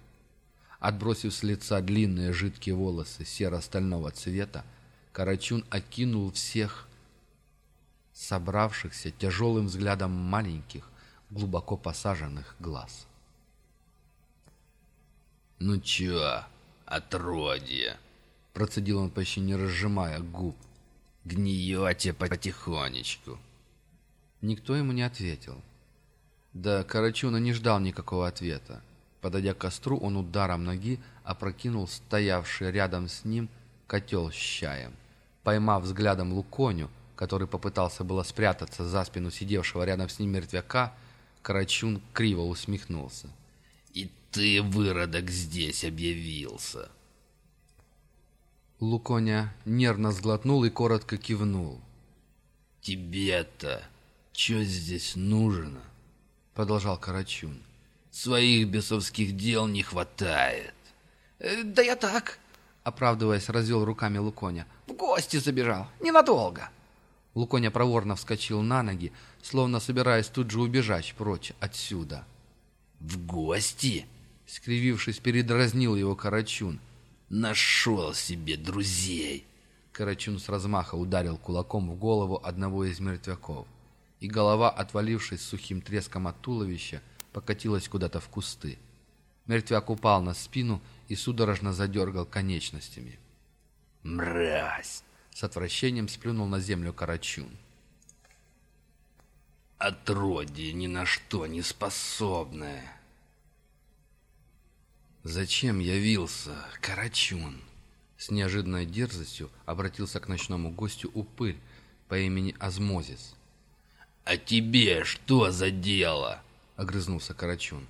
Отбросив с лица длинные жидкие волосы серо-стального цвета, Карачун окинул всех собравшихся тяжелым взглядом маленьких, глубоко посаженных глаз. «Ну чё, отродье?» — процедил он, почти не разжимая губ. «Гниете потихонечку». Никто ему не ответил. Да Карачуна не ждал никакого ответа. Подойдя к костру, он ударом ноги опрокинул стоявший рядом с ним котел с чаем. Поймав взглядом Луконю, который попытался было спрятаться за спину сидевшего рядом с ним мертвяка, Карачун криво усмехнулся. «И ты, выродок, здесь объявился!» Луконя нервно сглотнул и коротко кивнул. «Тебе-то что здесь нужно?» Продолжал Карачун. «Своих бесовских дел не хватает». Э, «Да я так», — оправдываясь, развел руками Луконя. «В гости забежал. Ненадолго». Луконя проворно вскочил на ноги, словно собираясь тут же убежать прочь отсюда. «В гости?» — скривившись, передразнил его Карачун. «Нашел себе друзей!» Карачун с размаха ударил кулаком в голову одного из мертвяков, и голова, отвалившись сухим треском от туловища, покатилась куда-то в кусты. Мертвяк упал на спину и судорожно задергал конечностями. «Мразь!» — с отвращением сплюнул на землю Карачун. «Отродье ни на что не способное!» «Зачем явился, Карачун?» С неожиданной дерзостью обратился к ночному гостю упырь по имени Азмозис. «А тебе что за дело?» — огрызнулся Карачун.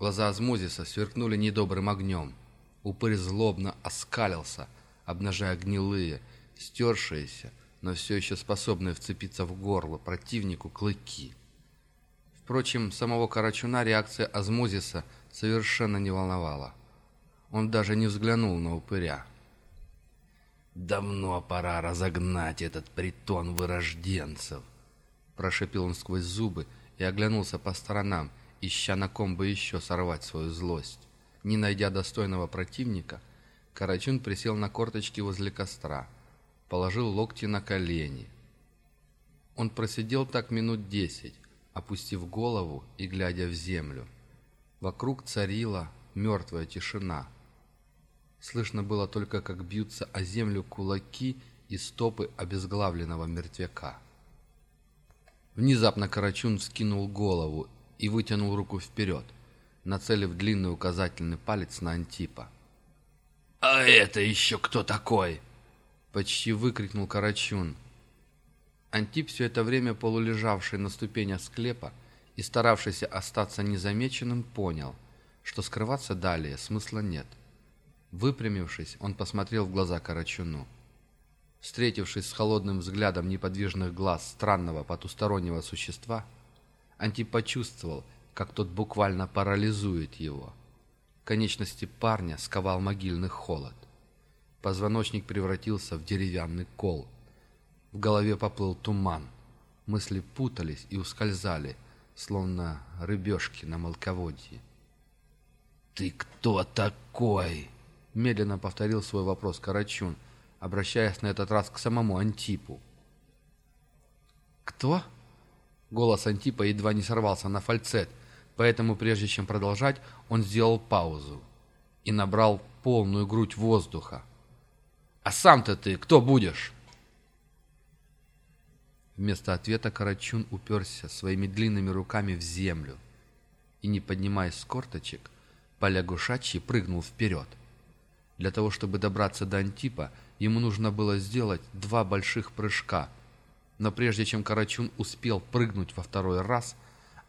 Глаза Азмозиса сверкнули недобрым огнем. Упырь злобно оскалился, обнажая гнилые, стершиеся, но все еще способные вцепиться в горло противнику клыки. Впрочем, самого Карачуна реакция Азмозиса совершенно не волновала. Он даже не взглянул на упыря. «Давно пора разогнать этот притон вырожденцев», — прошепел он сквозь зубы и оглянулся по сторонам, ища на ком бы еще сорвать свою злость. Не найдя достойного противника, Карачун присел на корточки возле костра, положил локти на колени. Он просидел так минут десять, опустив голову и глядя в землю. Вокруг царила мертвая тишина. Слышно было только, как бьются о землю кулаки и стопы обезглавленного мертвяка. Внезапно Карачун вскинул голову и вытянул руку вперед нацелив длинный указательный палец на Антипа. «А это еще кто такой?» Почти выкрикнул Карачун. Антип, все это время полулежавший на ступенях склепа и старавшийся остаться незамеченным, понял, что скрываться далее смысла нет. Выпрямившись, он посмотрел в глаза Карачуну. Встретившись с холодным взглядом неподвижных глаз странного потустороннего существа, Антип почувствовал, как тот буквально парализует его. Конечности парня сковал могильный холод. Позвоночник превратился в деревянный кол. В голове поплыл туман. Мысли путались и ускользали, словно рыбешки на мелководье. «Ты кто такой?» Медленно повторил свой вопрос Карачун, обращаясь на этот раз к самому Антипу. «Кто?» Голос Антипа едва не сорвался на фальцет – Поэтому, прежде чем продолжать, он сделал паузу и набрал полную грудь воздуха. «А сам-то ты кто будешь?» Вместо ответа Карачун уперся своими длинными руками в землю и, не поднимаясь с корточек, полягушачьи прыгнул вперед. Для того, чтобы добраться до Антипа, ему нужно было сделать два больших прыжка, но прежде чем Карачун успел прыгнуть во второй раз –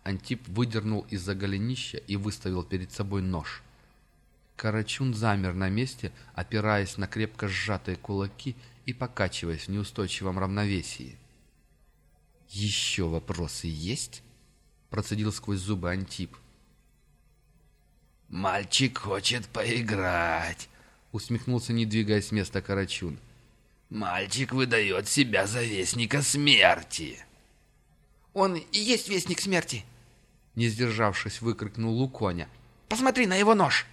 Антип выдернул из-за голенища и выставил перед собой нож. Карачун замер на месте, опираясь на крепко сжатые кулаки и покачиваясь в неустойчивом равновесии. «Еще вопросы есть?» — процедил сквозь зубы Антип. «Мальчик хочет поиграть», — усмехнулся, не двигаясь с места Карачун. «Мальчик выдает себя за вестника смерти». «Он и есть вестник смерти», не сдержавшись, выкрикнул Луконя. «Посмотри на его нож!»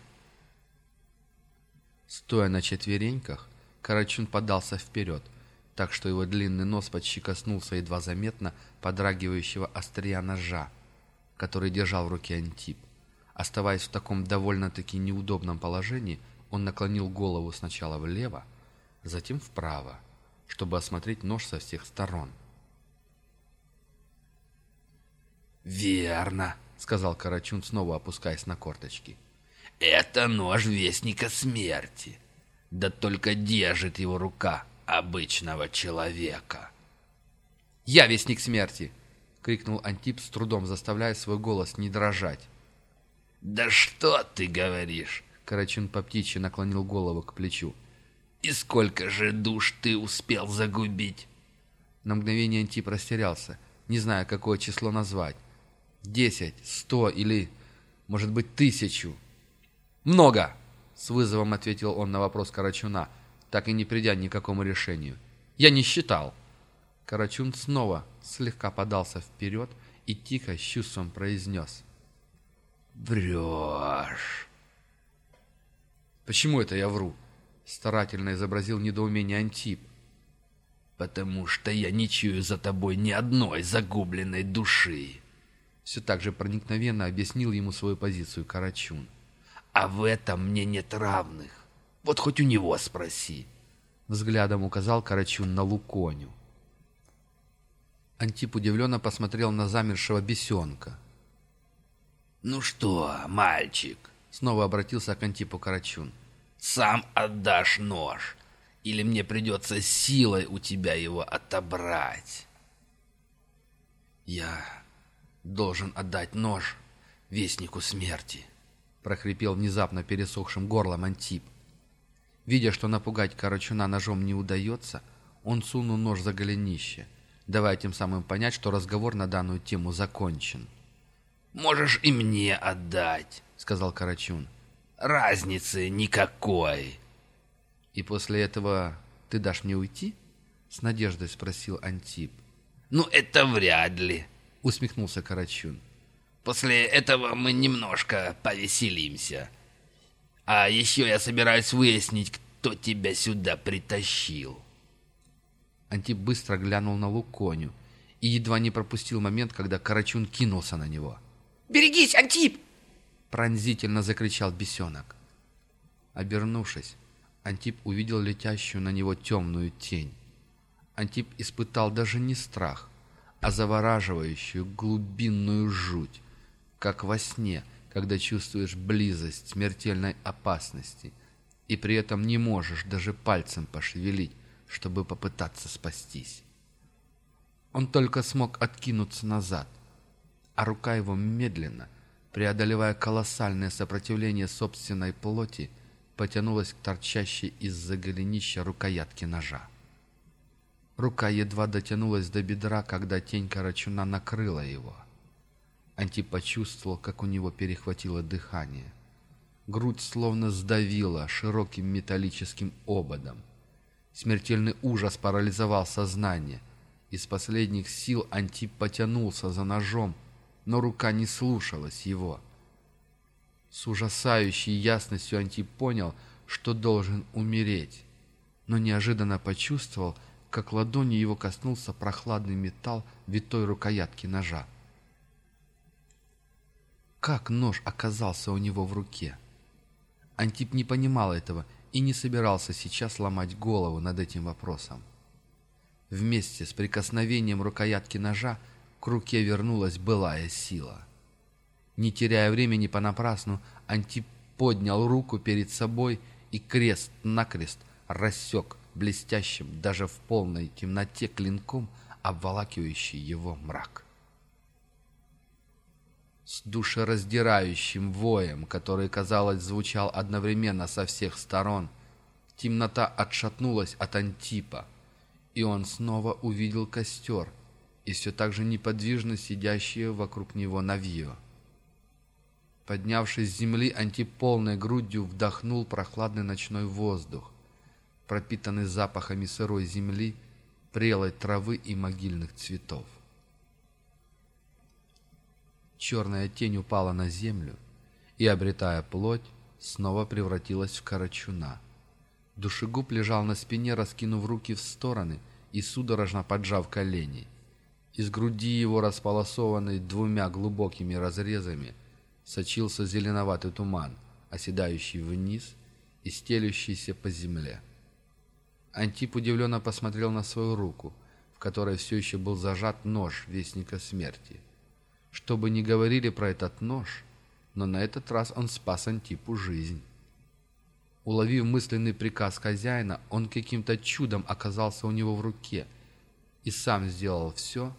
Стоя на четвереньках, Карачун подался вперед, так что его длинный нос почти коснулся едва заметно подрагивающего острия ножа, который держал в руке Антип. Оставаясь в таком довольно-таки неудобном положении, он наклонил голову сначала влево, затем вправо, чтобы осмотреть нож со всех сторон. «Верно», — сказал Карачун, снова опускаясь на корточки. «Это нож Вестника Смерти. Да только держит его рука обычного человека». «Я Вестник Смерти!» — крикнул Антип, с трудом заставляя свой голос не дрожать. «Да что ты говоришь?» — Карачун по птичьи наклонил голову к плечу. «И сколько же душ ты успел загубить?» На мгновение Антип растерялся, не зная, какое число назвать десять, сто или, может быть, тысячу. «Много!» — с вызовом ответил он на вопрос Карачуна, так и не придя ни к какому решению. «Я не считал». Карачун снова слегка подался вперед и тихо с чувством произнес. «Врешь!» «Почему это я вру?» — старательно изобразил недоумение Антип. «Потому что я не чую за тобой ни одной загубленной души!» Все так же проникновенно объяснил ему свою позицию Карачун. «А в этом мне нет равных. Вот хоть у него спроси». Взглядом указал Карачун на Луконю. Антип удивленно посмотрел на замершего бесенка. «Ну что, мальчик?» Снова обратился к Антипу Карачун. «Сам отдашь нож, или мне придется силой у тебя его отобрать?» «Я должен отдать нож вестнику смерти», — прохрипел внезапно пересохшим горлом Антип. Видя, что напугать Карачуна ножом не удается, Он сунул нож за голенище, давая тем самым понять, что разговор на данную тему закончен. «Можешь и мне отдать», — сказал Карачун. «Разницы никакой». «И после этого ты дашь мне уйти?» — с надеждой спросил Антип. «Ну, это вряд ли», — усмехнулся Карачун. «После этого мы немножко повеселимся. А еще я собираюсь выяснить, кто тебя сюда притащил». Антип быстро глянул на Луконю и едва не пропустил момент, когда Карачун кинулся на него. «Берегись, Антип!» Пронзительно закричал бесенок. Обернувшись, Антип увидел летящую на него темную тень. Антип испытал даже не страх, а завораживающую глубинную жуть, как во сне, когда чувствуешь близость смертельной опасности, и при этом не можешь даже пальцем пошевелить, чтобы попытаться спастись. Он только смог откинуться назад, а рука его медленно, преодолевая колоссальное сопротивление собственной плоти, потянулась к торчащей из-за голенища рукоятки ножа. Рука едва дотянулась до бедра, когда тень Карачуна накрыла его. Антип почувствовал, как у него перехватило дыхание. Грудь словно сдавила широким металлическим ободом. Смертельный ужас парализовал сознание. Из последних сил Антип потянулся за ножом, но рука не слушалась его. С ужасающей ясностью Антип понял, что должен умереть, но неожиданно почувствовал, как ладонью его коснулся прохладный металл витой рукоятки ножа. Как нож оказался у него в руке? Антип не понимал этого и не собирался сейчас ломать голову над этим вопросом. Вместе с прикосновением рукоятки ножа к руке вернулась былая сила. Не теряя времени понапрасну, Антип поднял руку перед собой и крест-накрест рассек блестящим даже в полной темноте клинком, обволакивающий его мрак. С душераздирающим воем, который, казалось, звучал одновременно со всех сторон, темнота отшатнулась от Антипа, и он снова увидел костер и все так же неподвижно сидящие вокруг него навье. Поднявшись с земли, Антип полной грудью вдохнул прохладный ночной воздух, пропитанный запахами сырой земли, прелой травы и могильных цветов. Черная тень упала на землю и, обретая плоть, снова превратилась в карачуна. Душегуб лежал на спине, раскинув руки в стороны и судорожно поджав колени. Из груди его, располосованной двумя глубокими разрезами, сочился зеленоватый туман, оседающий вниз и стелющийся по земле. Антип удивленно посмотрел на свою руку, в которой все еще был зажат нож Вестника Смерти. Что бы ни говорили про этот нож, но на этот раз он спас Антипу жизнь. Уловив мысленный приказ хозяина, он каким-то чудом оказался у него в руке и сам сделал все,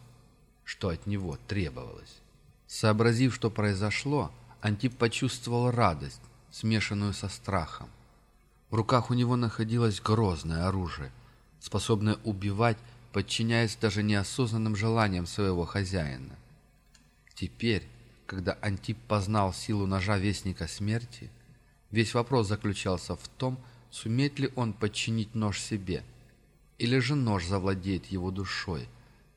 что от него требовалось. Сообразив, что произошло, Антип почувствовал радость, смешанную со страхом. В руках у него находилось грозное оружие, способное убивать, подчиняясь даже неосознанным желаниям своего хозяина. Теперь, когда Антип познал силу ножа Вестника Смерти, весь вопрос заключался в том, сумеет ли он подчинить нож себе, или же нож завладеет его душой,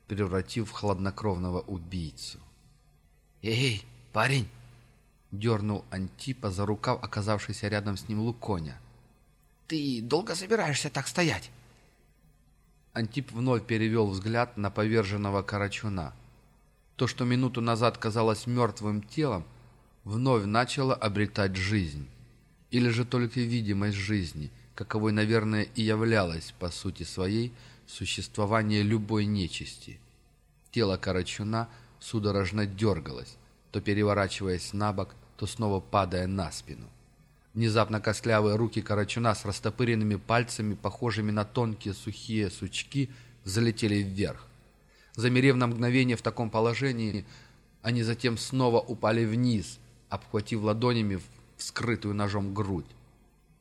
превратив в хладнокровного убийцу. «Эй, парень!» — дернул Антипа за рукав, оказавшийся рядом с ним Луконя. «Ты долго собираешься так стоять?» Антип вновь перевел взгляд на поверженного Карачуна. То, что минуту назад казалось мертвым телом, вновь начало обретать жизнь. Или же только видимость жизни, каковой, наверное, и являлась, по сути своей, существование любой нечисти. Тело Карачуна судорожно дергалось, то переворачиваясь на бок, то снова падая на спину. Внезапно костлявые руки Карачуна с растопыренными пальцами, похожими на тонкие сухие сучки, залетели вверх. Замерев на мгновение в таком положении, они затем снова упали вниз, обхватив ладонями вскрытую ножом грудь.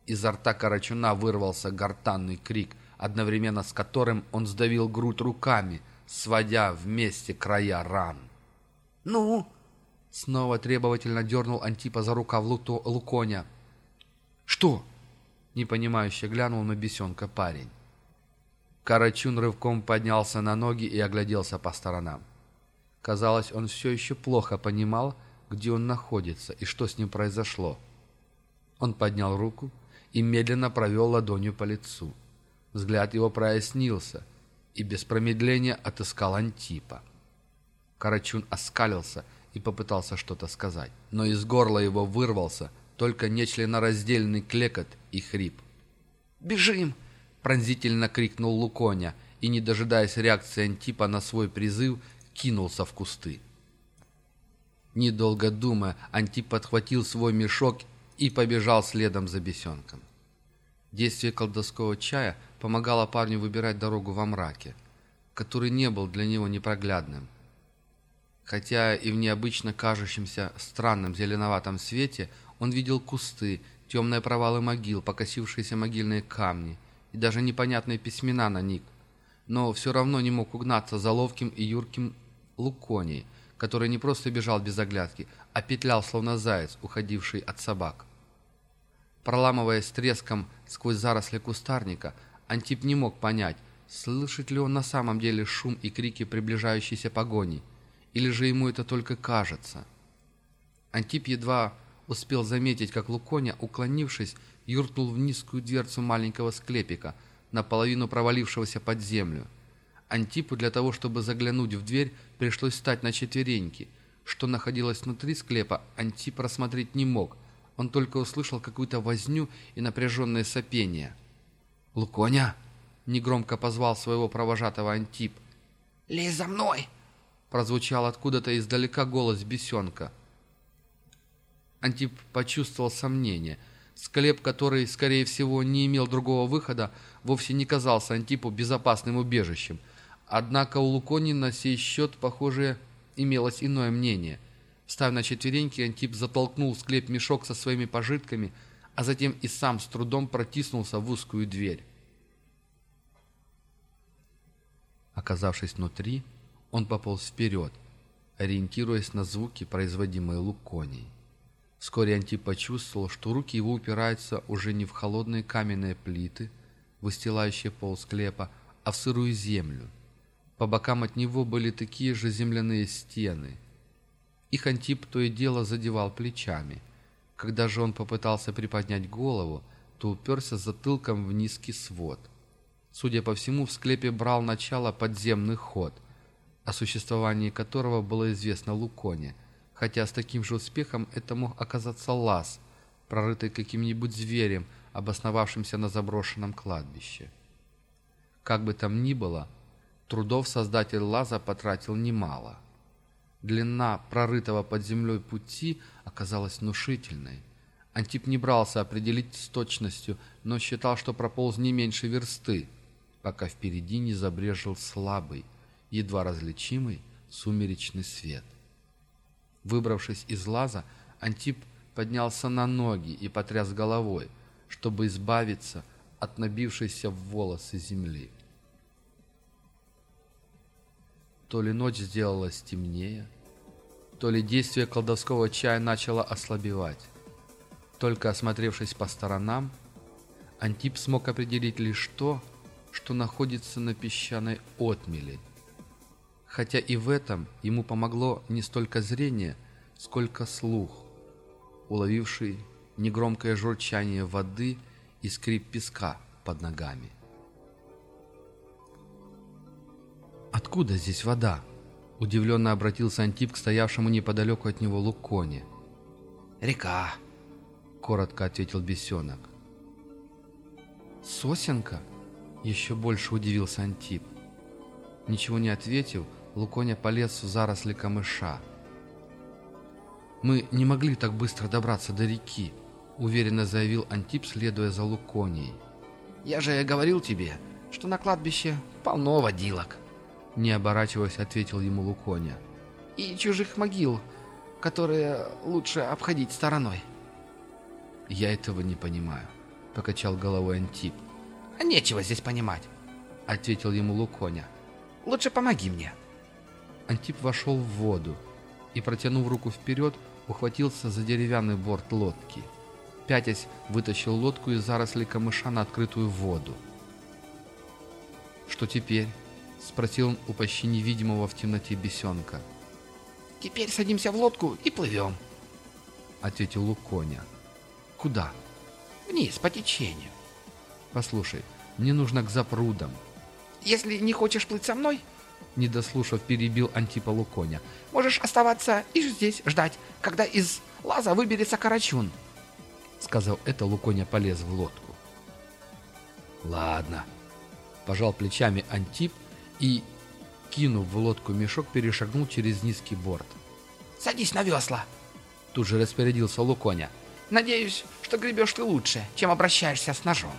Изо рта Карачуна вырвался гортанный крик, одновременно с которым он сдавил грудь руками, сводя вместе края ран. «Ну?» Снова требовательно дернул Антипа за рукав Луто, Луконя. «Что?» — непонимающе глянул на бесенка парень. Карачун рывком поднялся на ноги и огляделся по сторонам. Казалось, он все еще плохо понимал, где он находится и что с ним произошло. Он поднял руку и медленно провел ладонью по лицу. Взгляд его прояснился и без промедления отыскал Антипа. Карачун оскалился и попытался что-то сказать, но из горла его вырвался только нечленораздельный клекот и хрип. «Бежим!» — пронзительно крикнул Луконя и, не дожидаясь реакции Антипа на свой призыв, кинулся в кусты. Недолго думая, Антип подхватил свой мешок и побежал следом за бесенком. Действие колдовского чая помогало парню выбирать дорогу во мраке, который не был для него непроглядным. Хотя и в необычно кажущемся странном зеленоватом свете он видел кусты, темные провалы могил, покосившиеся могильные камни даже непонятные письмена на них, но все равно не мог угнаться за ловким и юрким Луконей, который не просто бежал без оглядки, а петлял, словно заяц, уходивший от собак. Проламываясь треском сквозь заросли кустарника, Антип не мог понять, слышит ли он на самом деле шум и крики приближающейся погони, или же ему это только кажется. Антип едва успел заметить, как Луконя, уклонившись, юркнул в низкую дверцу маленького склепика, наполовину провалившегося под землю. Антипу для того, чтобы заглянуть в дверь, пришлось встать на четвереньки. Что находилось внутри склепа, Антип рассмотреть не мог – он только услышал какую-то возню и напряженное сопение. «Луконя!» — негромко позвал своего провожатого Антип. «Лезь за мной!» — прозвучал откуда-то издалека голос бесенка. Антип почувствовал сомнение. Склеп, который, скорее всего, не имел другого выхода, вовсе не казался Антипу безопасным убежищем. Однако у Лукони на сей счет, похоже, имелось иное мнение — Встав на четвереньки, Антип затолкнул в склеп мешок со своими пожитками, а затем и сам с трудом протиснулся в узкую дверь. Оказавшись внутри, он пополз вперед, ориентируясь на звуки, производимые луконей. Вскоре Антип почувствовал, что руки его упираются уже не в холодные каменные плиты, выстилающие пол склепа, а в сырую землю. По бокам от него были такие же земляные стены – их Антип то и дело задевал плечами. Когда же он попытался приподнять голову, то уперся затылком в низкий свод. Судя по всему, в склепе брал начало подземный ход, о существовании которого было известно Луконе, хотя с таким же успехом это мог оказаться лаз, прорытый каким-нибудь зверем, обосновавшимся на заброшенном кладбище. Как бы там ни было, трудов создатель лаза потратил немало – Длина прорытого под землей пути оказалась внушительной. Антип не брался определить с точностью, но считал, что прополз не меньше версты, пока впереди не забрежил слабый, едва различимый сумеречный свет. Выбравшись из лаза, Антип поднялся на ноги и потряс головой, чтобы избавиться от набившейся в волосы земли. То ли ночь сделалась темнее, то ли действие колдовского чая начало ослабевать. Только осмотревшись по сторонам, Антип смог определить лишь то, что находится на песчаной отмели. Хотя и в этом ему помогло не столько зрение, сколько слух, уловивший негромкое журчание воды и скрип песка под ногами. «Откуда здесь вода?» Удивленно обратился Антип к стоявшему неподалеку от него Луконе. «Река», — коротко ответил бесенок. «Сосенка?» — еще больше удивился Антип. Ничего не ответив, Луконя полез в заросли камыша. «Мы не могли так быстро добраться до реки», — уверенно заявил Антип, следуя за Луконей. «Я же говорил тебе, что на кладбище полно водилок», не оборачиваясь, ответил ему Луконя. «И чужих могил, которые лучше обходить стороной». «Я этого не понимаю», — покачал головой Антип. А нечего здесь понимать, ответил ему Луконя. Лучше помоги мне. Антип вошел в воду и, протянув руку вперед, ухватился за деревянный борт лодки. Пятясь, вытащил лодку из зарослей камыша на открытую воду. «Что теперь?» — спросил он у почти невидимого в темноте бесенка. «Теперь садимся в лодку и плывем», — ответил Луконя. «Куда?» «Вниз, по течению». «Послушай, мне нужно к запрудам». «Если не хочешь плыть со мной, не дослушав, перебил Антипа Луконя. «Можешь оставаться и здесь ждать, когда из лаза выберется Карачун». Сказав это, Луконя полез в лодку. «Ладно», — пожал плечами Антип и, кинув в лодку мешок, перешагнул через низкий борт. «Садись на весла!» Тут же распорядился Луконя. «Надеюсь, что гребешь ты лучше, чем обращаешься с ножом».